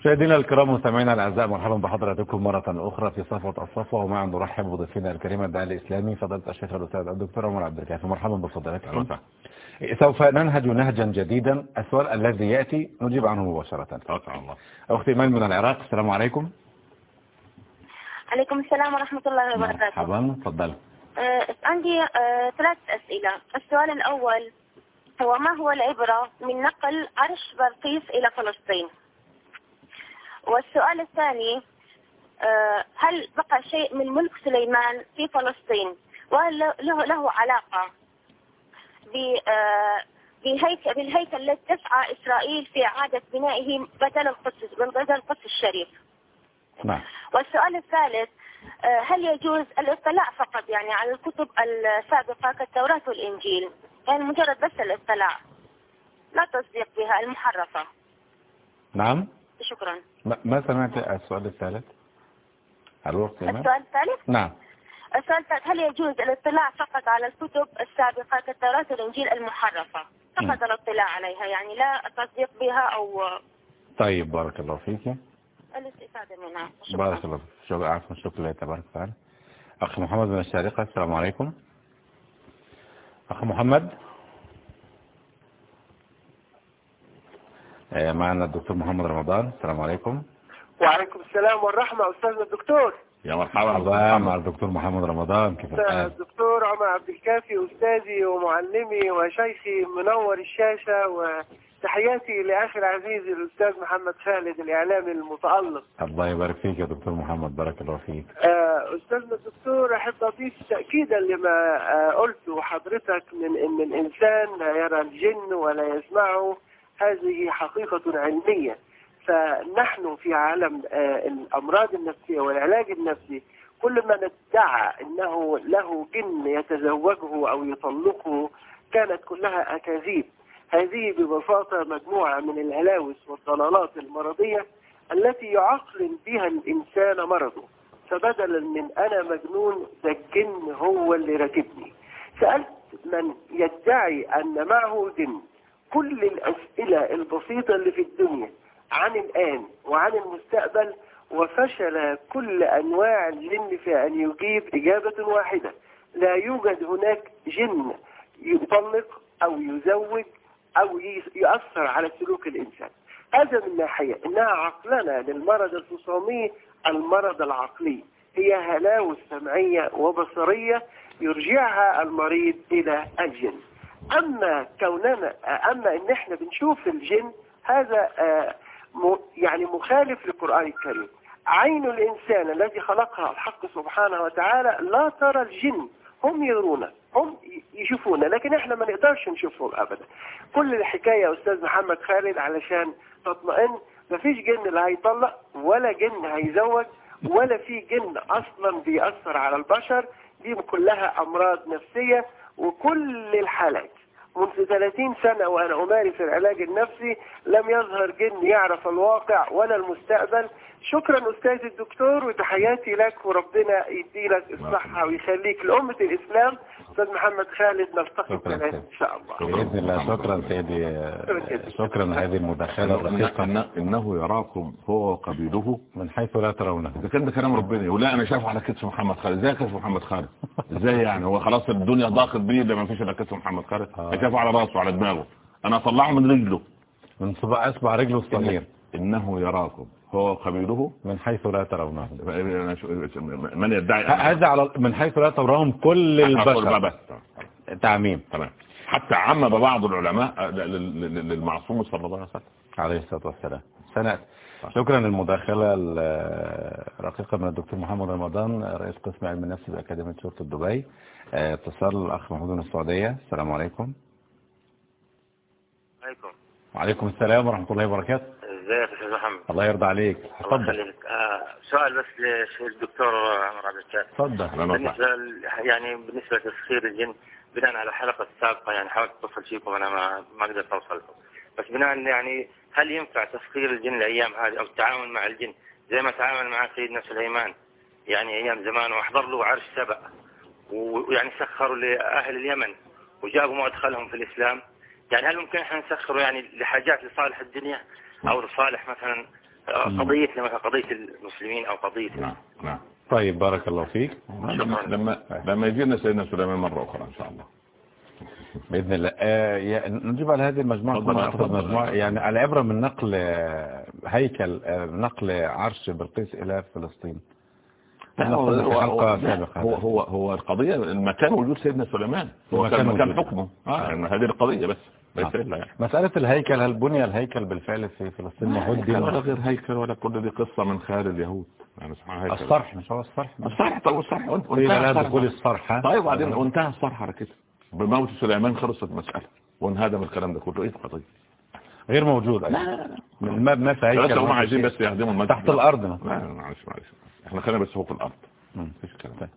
مشاهدينا الكرام مستمعينا الأعزاء مرحبا بحضراتكم مرة أخرى في صفوة الصفوة ومعا نرحب بضيفنا الكريم الداعي الإسلامي فضيلة الشيخ الأستاذ الدكتور عمر عبد الكافي. مرحبا بفضيلتكم سوف ننهج نهجا جديدا السؤال الذي يأتي نجيب عنه مباشرة. الله. أختي ايمان من العراق السلام عليكم. عليكم السلام ورحمة الله وبركاته. مرحبا تفضل. آه عندي آه ثلاث أسئلة. السؤال الأول هو ما هو العبرة من نقل عرش بلقيس إلى فلسطين؟ والسؤال الثاني آه، هل بقى شيء من ملك سليمان في فلسطين؟ وهل له, له علاقة آه، بهيكل بالهيكل الذي تسعى إسرائيل في إعادة بنائه بدل القدس بدل القدس الشريف؟ نعم. والسؤال الثالث آه، هل يجوز الاطلاع فقط يعني على الكتب السابقة كالتوراة والإنجيل؟ يعني مجرد بس الاطلاع لا تصديق بها المحرفة. نعم. شكرا. ما سمعت السؤال الثالث؟ الوقت السؤال الثالث؟ نعم. السؤال الثالث هل يجوز الاطلاع فقط على الكتب السابقة كالتوراة والإنجيل المحرفة؟ فقط الاطلاع عليها يعني لا التصديق بها أو طيب بارك الله فيك. الاستفادة منها. بارك الله فيك. شكرا. عفوا. شكرا تبارك وتعالى. أخ محمد من الشارقة. السلام عليكم. أخ محمد. معنا الدكتور محمد رمضان. السلام عليكم. وعليكم السلام والرحمة أستاذنا الدكتور. يا مرحبا. مرحبا. مع الدكتور محمد رمضان. كيف الحال؟ الدكتور عمر عبد الكافي أستاذي ومعلمي وشيخي منور الشاشة وتحياتي لأخي العزيز الأستاذ محمد خالد الإعلامي المتألق. الله يبارك فيك يا دكتور محمد. بارك الله فيك. آه، أستاذنا الدكتور أحب أضيف تأكيدا لما آه، قلته حضرتك من أن الإنسان لا يرى الجن ولا يسمعه. هذه حقيقة علمية. فنحن في عالم آه، الأمراض النفسية والعلاج النفسي كل من ادعى أنه له جن يتزوجه أو يطلقه كانت كلها أكاذيب. هذه ببساطة مجموعة من الهلاوس والضلالات المرضية التي يعقل بها الإنسان مرضه. فبدلا من أنا مجنون ده الجن هو اللي راكبني سألت من يدعي أن معه جن. كل الأسئلة البسيطة اللي في الدنيا عن الآن وعن المستقبل وفشل كل أنواع الجن في أن يجيب إجابة واحدة. لا يوجد هناك جن يطلق أو يزوج أو يؤثر على سلوك الإنسان. هذا من ناحية. إنها عقلنا للمرض الفصامي المرض العقلي. هي هلاوس سمعية وبصرية يرجعها المريض إلى الجن. أما كوننا أما إن إحنا بنشوف الجن هذا آه، يعني مخالف للقرآن الكريم. عين الإنسان الذي خلقها الحق سبحانه وتعالى لا ترى الجن. هم يرون هم يشوفونا لكن إحنا ما نقدرش نشوفهم ابدا. كل الحكاية يا أستاذ محمد خالد علشان تطمئن مفيش جن لا هيطلق ولا جن هيزوج ولا في جن أصلا بيأثر على البشر. دي كلها أمراض نفسية. وكل الحالات. منذ 30 سنة وأنا أمارس العلاج النفسي لم يظهر جن يعرف الواقع ولا المستقبل شكرا أستاذ الدكتور وتحياتي لك وربنا يديلك الصحة ويخليك لأمة الإسلام. أستاذ محمد خالد نلتقي بكلام. إن شاء الله. بإذن الله شكرا. سيدي. شكرا هذه المداخلة الدقيقة. إنه, يراكم هو وقبيله من حيث لا ترونه. إذا كان ده كلام ربنا. يقول لا أنا شايفه على كتف محمد خالد. إزاي كتف محمد خالد؟ إزاي يعني؟ هو خلاص الدنيا ضاقت بيه لما فيش إلا كتف محمد خالد. آه. شايفه على راسه وعلى دماغه. أنا أطلعه من رجله. من صباع أصبع رجله الصغير. إنه يراكم. هو وقبيله من حيث لا ترونه من يدعي هذا على من حيث لا ترونهم كل البشر. تعميم. تمام. حتى عمم بعض العلماء لل- لل- للمعصوم صلى الله عليه وسلم. عليه الصلاة والسلام. سنة. شكرا للمداخلة الرقيقة من الدكتور محمد رمضان رئيس قسم علم النفس بأكاديمية شرطة دبي. آه، اتصال الأخ محمود من السعودية. السلام عليكم. عليكم. وعليكم السلام ورحمة الله وبركاته. ازيك يا أستاذ محمد؟ الله يرضى عليك. اتفضل. يخليك. آه سؤال بس للدكتور عمر عبد اتفضل. أهلا وسهلا. بالنسبة يعني بالنسبة لتسخير الجن بناء على الحلقة السابقة يعني حاولت أتصل فيكم أنا ما ما قدرت اوصلكم بس بناء يعني هل ينفع تسخير الجن الأيام هذه أو التعامل مع الجن؟ زي ما تعامل مع سيدنا سليمان يعني أيام زمان وأحضر له عرش سبأ ويعني سخروا لأهل اليمن وجابوا مدخلهم في الإسلام. يعني هل ممكن إحنا نسخره يعني لحاجات لصالح الدنيا؟ أو لصالح مثلا آه، قضيتنا مثلا قضية المسلمين أو قضية نعم نعم. طيب بارك الله فيك. لما لما لما يجينا سيدنا سليمان مرة أخرى إن شاء الله. بإذن الله. آه، نجيب على هذه المجموعة. مجموعة يعني العبرة من نقل آه، هيكل آه، نقل عرش بلقيس إلى فلسطين. هو هو هو هو, هو, القضية المكان وجود سيدنا سليمان. هو المكان كان مكان. حكمه. هذه القضية بس. يعني مسألة الهيكل هل بني الهيكل بالفعل في فلسطين وهدم ولا غير هيكل ولا كل دي قصة من خيال اليهود يعني اسمها هيكل. الصرح مش هو الصرح؟ الصرح طيب الصرح. وانتهى لا الصرح. دخول الصرح؟ طيب وبعدين وانتهى الصرح على كده. بموت سليمان خلصت المسألة وانهدم الكلام ده كله. إيه؟ القضية غير موجود لا لا لا. ما ما في هيكل هم عايزين. بس يهدموا المسجد. تحت الأرض مثلا. لا لا معلش معلش. إحنا خلينا بس فوق الأرض. مم. مفيش كلام. آه،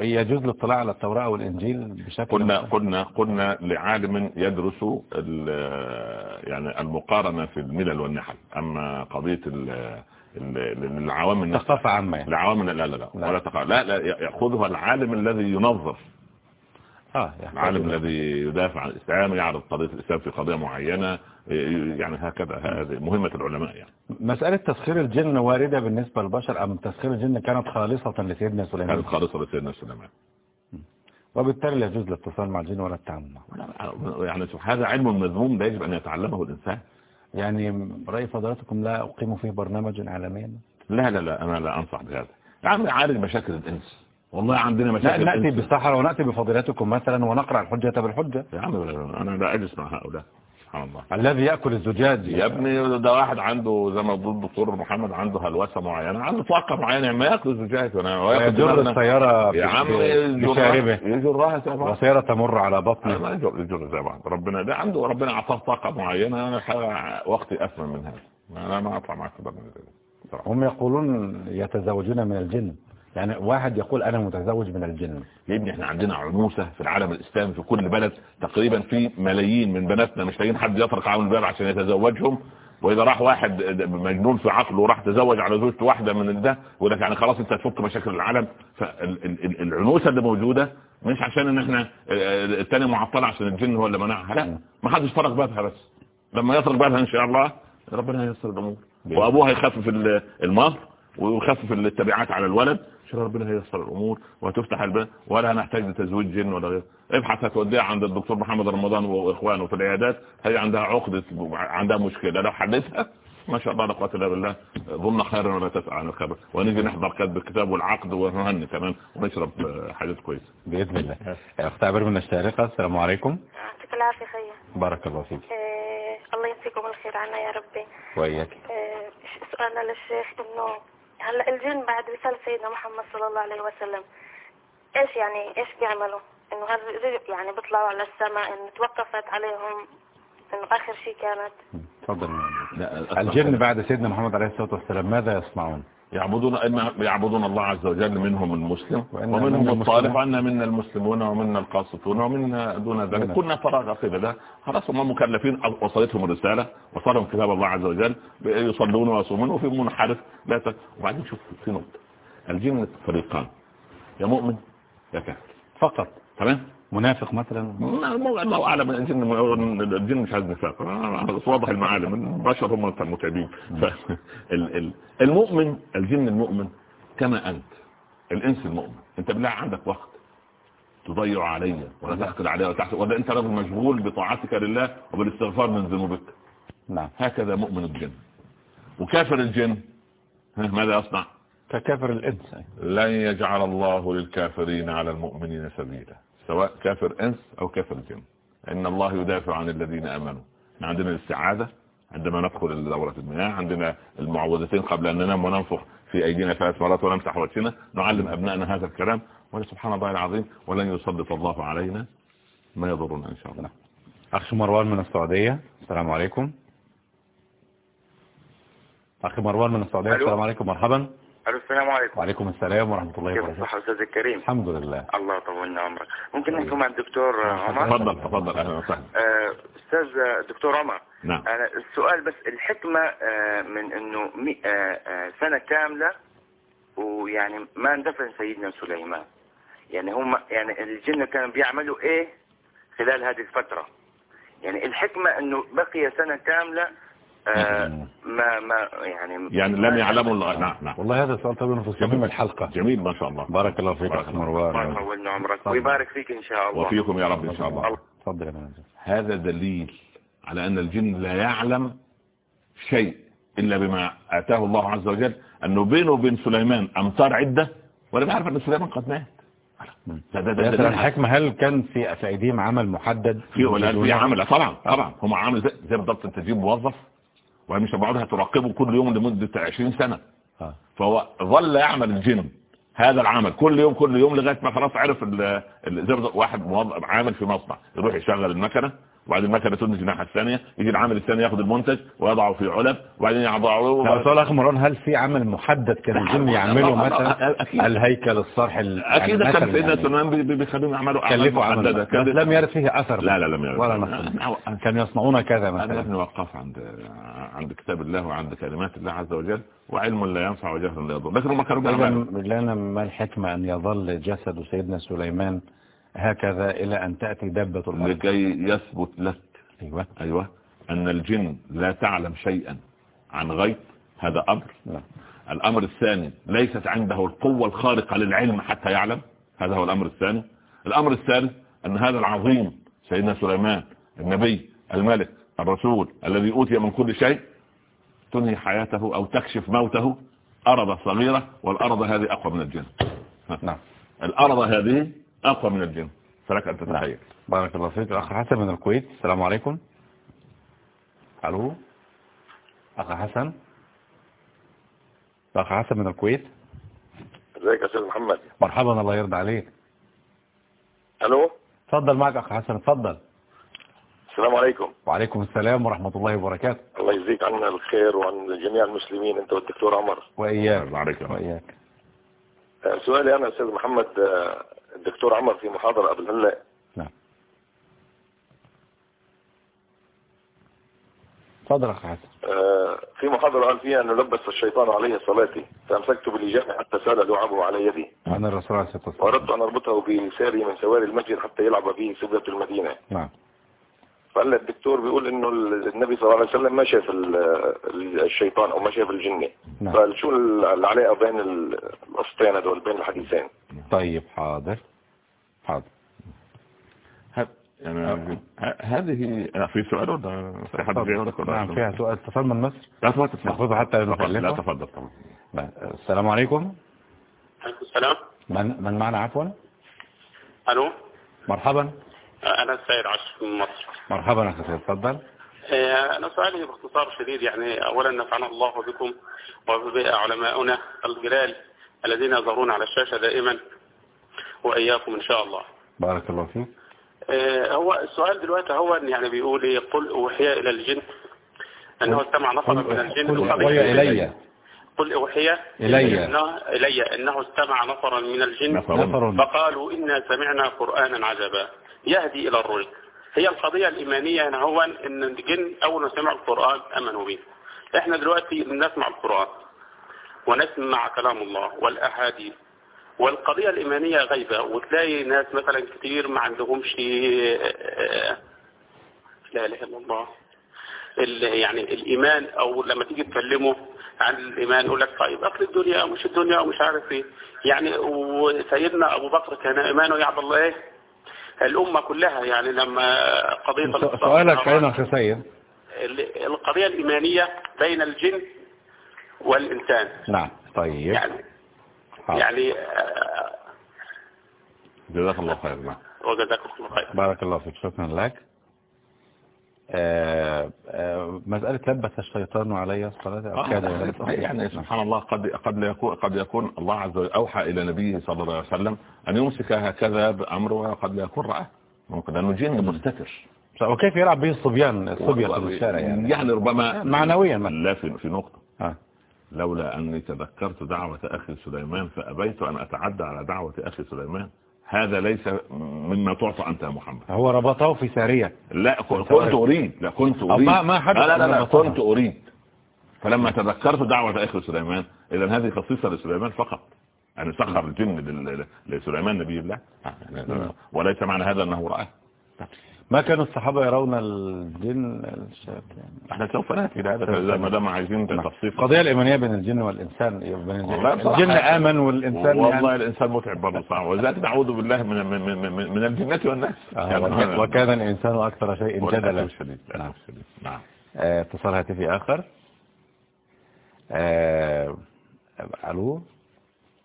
يجوز الاطلاع على التوراة والإنجيل بشكل قلنا مختلف. قلنا قلنا لعالم يدرس يعني المقارنة في الملل والنحل أما قضية ال- ال- العوامل النفس- ثقافة عامة يعني. العوامل لا لا لا لا. ولا تقع لا لا يأخذها العالم الذي ينظف العالم إلى- الذي يدافع عن الإسلام يعرض قضية الإسلام في قضية معينة يعني هكذا هذه مهمة العلماء يعني. مسألة تسخير الجن واردة بالنسبة للبشر أم تسخير الجن كانت خالصة لسيدنا سليمان؟ كانت خالصة لسيدنا سليمان. وبالتالي لا يجوز الاتصال مع الجن ولا التعامل يعني هذا علم مذموم لا يجب أن يتعلمه الإنسان. يعني رأي فضلاتكم لا أقيم فيه برنامجا إعلاميا لا لا لا أنا لا أنصح بهذا. عم عالج مشاكل الإنس. والله عندنا مشاكل نأتي. بالصحراء ونأتي بفضيلتكم مثلا ونقرأ الحجة بالحجة. يا عم أنا لا أجلس مع هؤلاء. سبحان الله. الذي يأكل الزجاج. يا ابني ده واحد عنده زي ما بيقول الدكتور محمد عنده هلوسة معينة عنده طاقة معينة ما يأكل زجاج وأنا ويجر السيارة يا عم بشاربه. يجرها بعض. وسيارة تمر على بطنه. ما يجر يجر زي بعض. ربنا ده عنده ربنا أعطاه طاقة معينة أنا وقتي أثمن من هذا. أنا ما أطلع معك في برنامج. هم يقولون يتزوجون من الجن. يعني واحد يقول أنا متزوج من الجن. يا ابني إحنا عندنا عنوسة في العالم الاسلامي في كل بلد تقريبا في ملايين من بناتنا. مش لاقيين حد يطرق عليهم الباب عشان يتزوجهم. وإذا راح واحد مجنون في عقله وراح تزوج على زوجته واحدة من ده يقول لك يعني خلاص أنت هتفك مشاكل العالم. فالعنوسة اللي موجودة مش عشان إن إحنا التاني معطلة عشان الجن هو اللي منعها لا. ما حدش طرق بابها بس. لما يطرق بابها إن شاء الله ربنا هيسر الأمور. وأبوها يخفف ال- المهر ويخفف التبعات على الولد. عشان ربنا هيسر الأمور وهتفتح الباب ولا هنحتاج لتزويج جن ولا غيره ابحث هتوديها عند الدكتور محمد رمضان واخوانه في العيادات هي عندها عقدة عندها مشكلة. لو حلتها ما شاء الله لا قوة إلا بالله ظن خيرا ولا تسعى عن الخبر. ونيجي نحضر كتب الكتاب والعقد ونهني كمان ونشرب آه، حاجات كويسة. بإذن الله. أخت عبير من الشارقة السلام عليكم. يعطيك العافية خير. بارك الله فيك. آه الله يمسكم الخير عنا يا ربي. وإياك. آه سؤالنا للشيخ إنه هلا الجن بعد رسالة سيدنا محمد صلى الله عليه وسلم إيش يعني إيش بيعملوا؟ إنه هل يعني بيطلعوا على السماء إنه توقفت عليهم إنه آخر شيء كانت. تفضل. لا الجن بعد سيدنا محمد عليه الصلاة والسلام ماذا يصنعون؟ يعبدون إما يعبدون الله عز وجل منهم المسلم ومنهم المسلمون. وأن منا المسلمون ومنا القاسطون ومنا دون ذلك. كنا فراغ ده. خلاص هم مكلفين وصلتهم الرسالة وصلهم كتاب الله عز وجل. يصلون ويصومون وفي منحرف. لا ت... وبعدين شوف في نقطة. الجن فريقان. يا مؤمن يا كافر. فقط. تمام؟ منافق مثلا؟ الله أعلم. الجن الجن مش عايز نفاق. آه، واضح المعالم. البشر هم المتعبين. المؤمن الجن المؤمن كما أنت. الإنس المؤمن. أنت بالله عندك وقت تضيع علي ولا تحقد علي ولا تحقد. ولا أنت رجل مشغول بطاعتك لله وبالاستغفار من ذنوبك. نعم. هكذا مؤمن الجن. وكافر الجن. ماذا يصنع؟ ككافر الإنس. لن يجعل الله للكافرين على المؤمنين سبيلا. سواء كافر إنس أو كافر جن. إن الله يدافع عن الذين آمنوا. إحنا عندنا الاستعاذة عندما ندخل دورة المياه عندنا المعوذتين قبل أن ننام وننفخ في أيدينا ثلاث مرات ونمسح وجهنا نعلم أبنائنا هذا الكلام. ولسبحان الله العظيم ولن يسلط الله علينا ما يضرنا إن شاء الله. أخي مروان من السعودية السلام عليكم. أخي مروان من السعودية. السلام عليكم مرحبا. ألو السلام عليكم. وعليكم السلام ورحمة الله كيف وبركاته. الصحة أستاذ الكريم؟ الحمد لله. الله يطولنا عمرك. ممكن نحكي مع الدكتور عمر؟ تفضل تفضل. أهلا وسهلا. آه، أستاذ دكتور عمر. نعم. أنا السؤال بس الحكمة آه، من إنه آه، سنة كاملة ويعني ما اندفن سيدنا سليمان. يعني هم يعني الجن كانوا بيعملوا إيه خلال هذه الفترة؟ يعني الحكمة إنه بقي سنة كاملة آه، ما ما يعني يعني لم يعلموا الله. نعم نعم. والله هذا سؤال طبعا في صميم الحلقة. جميل ما شاء الله. بارك الله فيك بارك أخي الله. الله مروان يطولنا عمرك. ويبارك فيك إن شاء الله. وفيكم يا رب إن شاء الله. تفضل. يا هذا دليل على أن الجن لا يعلم شيء إلا بما آتاه الله عز وجل. أنه بينه وبين سليمان أمطار عدة ولا يعرف أن سليمان قد مات. ده ده ده الحكمة هل كان في في أيديهم عمل محدد؟ في ولا في عمل طبعا طبعا. هم عامل زي, زي بالضبط انت تجيب موظف. ومش بعدها تراقبه كل يوم لمدة 20 سنة آه. فهو ظل يعمل الجن هذا العمل كل يوم كل يوم لغاية ما خلاص عرف واحد عامل في مصنع يروح يشغل المكنة وبعدين المكنه تنتج الناحيه الثانية؟ يجي العامل الثاني ياخد المنتج ويضعه في علب وبعدين يضعه لا سؤال أخي مروان هل في عمل محدد كان الجن <laughs> يعمله مثلا؟ أكيد. الهيكل الصرح ال- أكيد يعني كان مثلاً سيدنا يعني. سليمان بي- بي- بيخليهم يعملوا أعمال كلفوا عمل بس كان- لم يرد فيه أثر. لا لا لم يرد. ولا نص. كانوا يصنعون كذا مثلا. ابن وقف عند عند كتاب الله وعند كلمات الله عز وجل وعلم لا ينفع وجهل لا يضر. لكن هم كانوا لنا ما الحكمة أن يظل جسد سيدنا سليمان هكذا إلى أن تأتي دابة الأرض لكي يثبت لك. أيوة. أيوة. أن الجن لا تعلم شيئا عن غيب هذا أمر. نعم. الأمر الثاني ليست عنده القوة الخارقة للعلم حتى يعلم. هذا هو الأمر الثاني. الأمر الثالث أن هذا العظيم سيدنا سليمان النبي الملك الرسول الذي أوتي من كل شيء تنهي حياته أو تكشف موته أرض صغيرة والأرض هذه أقوى من الجن. نعم. الأرض هذه أقوى من الجن فلك أن تتخيل بارك الله فيك. الأخ حسن من الكويت. السلام عليكم. ألو. أخ حسن. الأخ حسن من الكويت. إزيك يا أستاذ محمد؟ مرحبا الله يرضى عليك. ألو؟ تفضل معك أخ حسن تفضل. السلام عليكم. وعليكم السلام ورحمة الله وبركاته. الله يجزيك عنا الخير وعن جميع المسلمين أنت والدكتور عمر. وإياك. الله عليك وإياك. سؤالي أنا أستاذ محمد آه، الدكتور عمر في محاضرة قبل هلا. نعم. تفضل آه، في محاضرة قال فيها انه لبس الشيطان عليه صلاتي فأمسكت بالإجابة حتى سال لعبه على يدي. عن الرسول عليه الصلاة والسلام. وأردت أن أربطه بساري من سواري المسجد حتى يلعب به سدة المدينة. نعم. فقال الدكتور بيقول إنه النبي صلى الله عليه وسلم ما شاف ال- ال- الشيطان أو ما شاف الجن نعم. فشو العلاقة بين ال- القصتين هذول بين الحديثين؟ طيب حاضر. حاضر. يعني ه- هذه في سؤال ولا في حد بيقول ولا نعم فيها سؤال. اتصال من مصر. لا تفضل ناخذه حتى لا تفضل. لا نكلفه تفضل. طبعا لا. السلام عليكم. عليكم السلام. من من معنا؟ عفوا. ألو؟ مرحبا. أنا السيد عشر من مصر. مرحبا أخي سيد تفضل. آه، أنا سؤالي باختصار شديد يعني اولا نفعنا الله بكم وبعلماؤنا الجلال الذين يظهرون على الشاشة دائما وإياكم إن شاء الله. بارك الله فيك. آه، هو السؤال دلوقتي هو إن يعني بيقول إيه قل أوحي إلى الجن انه استمع نفر من الجن. أوحي إلي. قل أوحي إلي. إنه, إلي إنه استمع نفرا من الجن. نفر فقالوا إنا سمعنا قرآنا عجبا. يهدي إلى الرشد. هي القضية الإيمانية هنا هو إن الجن أول ما سمعوا القرآن أمنوا به. إحنا دلوقتي بنسمع القرآن ونسمع كلام الله والأحاديث. والقضية الإيمانية غيبة وتلاقي ناس مثلا كتير ما عندهمش لا إله إلا الله. ال- يعني الإيمان أو لما تيجي تكلمه عن الإيمان يقول لك طيب أكل الدنيا ومش الدنيا ومش عارف إيه. يعني وسيدنا أبو بكر كان إيمانه يعبد الله إيه؟ الأمة كلها يعني لما قضية سؤالك أين أخي القضية الإيمانية بين الجن والإنسان. نعم طيب. يعني حاضر. يعني آه، جزاك الله خير نعم. وجزاكم الله خير. بارك الله فيك شكرا لك. مسألة لبس الشيطان علي الصلاة أو كاد يلبس. يعني. سبحان الله قد قد يكون قد يكون الله عز وجل أوحى إلى نبيه صلى الله عليه وسلم أن يمسك هكذا بامر وقد لا يكون راه ممكن لأنه جن مستتر. وكيف يلعب به الصبيان الصبية في الشارع يعني؟ يعني ربما معنويا مثلا. لا في في نقطة. آه. لولا أني تذكرت دعوة أخي سليمان فأبيت أن أتعدى على دعوة أخي سليمان. هذا ليس مما تعطى أنت يا محمد. هو ربطه في سارية. لا كنت أريد لا كنت أريد. ما- حدث لا لا لا. كنت أريد. فلما تذكرت دعوة أخي سليمان إذا هذه خصيصة لسليمان فقط. يعني سخر الجن لسليمان نبي الله. يعني وليس معنى هذا أنه رأى. ما كانوا الصحابة يرون الجن الشياطين؟ إحنا سوف نأتي إلى هذا فإذا ما دام عايزين تفصيل القضية الإيمانية بين الجن والإنسان بين الجن, آمن والإنسان والله يعني الإنسان متعب برضه صعب ولذلك نعوذ بالله من من من, من, من الجنة والناس. آه، وكان- <laughs> وكان الإنسان أكثر شيء جدلا. نعم. نعم. آه، اتصال هاتفي آخر. آه، ألو.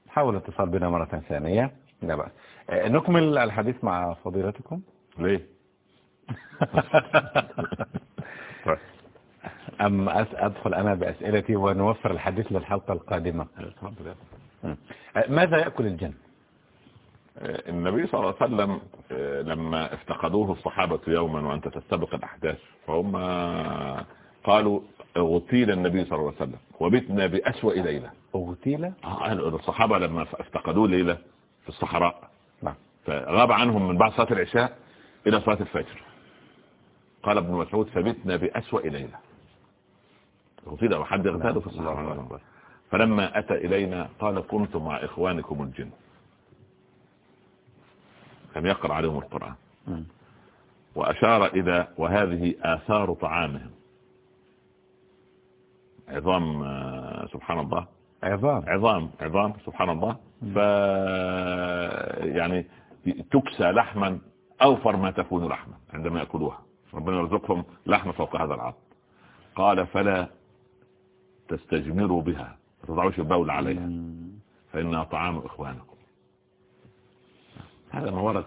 حاول الاتصال بنا مرة ثانية. لا آه، نكمل الحديث مع فضيلتكم. ليه. <laughs> أم أدخل أنا بأسئلتي ونوفر الحديث للحلقة القادمة. آه، ماذا يأكل الجن؟ النبي صلى الله عليه وسلم آه، لما افتقدوه الصحابة يوما وأنت تستبق الأحداث فهم قالوا أغتيل النبي صلى الله عليه وسلم وبتنا بأسوأ ليلة. أغتيل؟ آه، الصحابة لما افتقدوه ليلة في الصحراء نعم. فغاب عنهم من بعد صلاة العشاء إلى صلاة الفجر. قال ابن مسعود فبتنا بأسوأ ليلة. اغتيل أو حد اغتاله في الصحراء فلما أتى إلينا قال كنت مع إخوانكم الجن. كان يقرأ عليهم القرآن. م. وأشار إلى وهذه آثار طعامهم. عظام سبحان الله. عظام. عظام عظام سبحان الله. ف يعني تكسى لحما أوفر ما تكون لحما عندما يأكلوها. ربنا يرزقهم لحم فوق هذا العظم. قال فلا تستجمروا بها تضعوش البول عليها. فإنها طعام إخوانكم. هذا ما ورد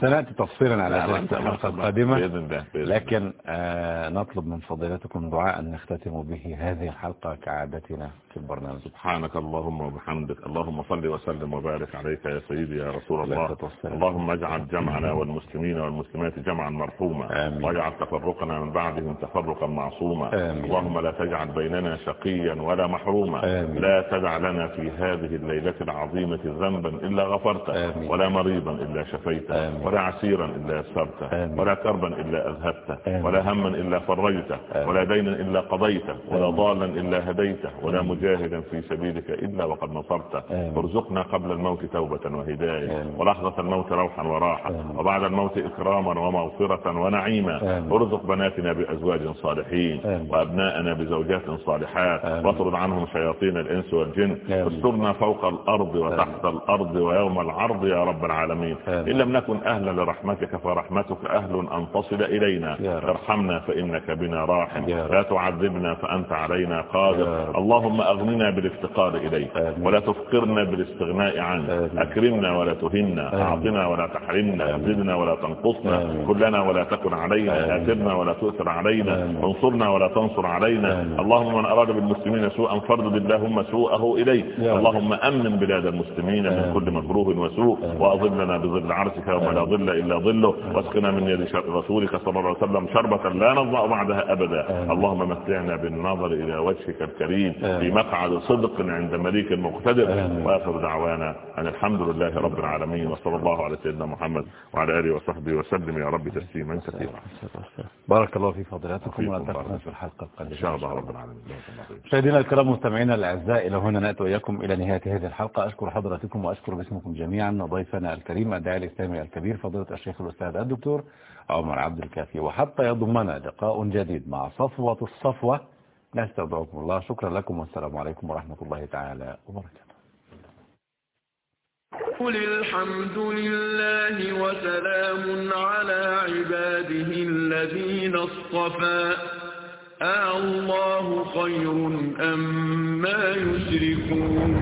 سنأتي تفصيلا على ذلك الحلقة القادمة الله بإذن الله. لكن آه نطلب من فضيلتكم دعاء نختتم به هذه الحلقة كعادتنا في البرنامج سبحانك اللهم وبحمدك اللهم صل وسلم وبارك عليك يا سيدي يا رسول الله. اللهم اجعل جمعنا والمسلمين والمسلمات جمعا مرحوما آمين. واجعل تفرقنا من بعدهم تفرقا معصوما آمين. اللهم لا تجعل بيننا شقيا ولا محروما آمين. لا تدع لنا في هذه الليلة العظيمة ذنبا إلا غفرته آمين. ولا مريضا إلا شفيته آمين. ولا عسيرا إلا يسرته. ولا كربا إلا أذهبته. ولا هما إلا فرجته. ولا دينا إلا قضيته ولا. ضالا إلا هديته ولا مجاهدا في سبيلك إلا وقد نصرته آمين. وارزقنا قبل الموت توبة وهداية. ولحظة الموت روحا وراحة. وبعد الموت إكراما ومغفرة ونعيما. ارزق بناتنا بأزواج صالحين. وأبناءنا بزوجات صالحات. واطرد عنهم شياطين الإنس والجن آمين. واسترنا فوق الأرض وتحت الأرض ويوم العرض يا رب العالمين. إن لم نكن أهلا لرحمتك فرحمتك أهل أن تصل إلينا. ارحمنا فإنك بنا راحم. لا تعذبنا فأنت علينا قادر. اللهم أغننا بالافتقار إليك. ولا تفقرنا بالاستغناء عنك. أكرمنا ولا تهنا. أعطنا ولا تحرمنا. زدنا ولا تنقصنا. كلنا ولا تكن علينا. آثرنا ولا تؤثر علينا. انصرنا ولا تنصر علينا. اللهم من أراد بالمسلمين سوءا فردد اللهم سوءه إليه. اللهم أمن بلاد المسلمين من. كل مكروه وسوء. وأظلنا بظل يوم لا. ظل إلا ظله واسقنا من يد رسولك صلى الله عليه وسلم شربة لا نضع بعدها أبدا. اللهم متعنا بالنظر إلى وجهك الكريم في مقعد صدق عند مليك مقتدر. وآخر دعوانا أن الحمد لله رب العالمين وصلى الله على سيدنا محمد وعلى آله وصحبه وسلم. يا رب تسليما كثيرا. بارك الله في فضلاتكم ونلتقي في الحلقة القادمة. إن شاء الله رب العالمين. مشاهدينا الكرام مستمعينا الأعزاء إلى هنا نأتي وإياكم إلى نهاية هذه الحلقة. أشكر حضراتكم وأشكر باسمكم جميعا ضيفنا الكريم الداعي الإسلامي الكبير فضيلة الشيخ الأستاذ الدكتور عمر عبد الكافي. وحتى يضمنا لقاء جديد مع صفوة الصفوة. نستودعكم الله. شكرا لكم والسلام عليكم ورحمة الله تعالى وبركاته. قل الحمد لله وسلام على عباده الذين اصطفى. أَاللَّهُ خَيْرٌ أَمَّا يُشْرِكُونَ.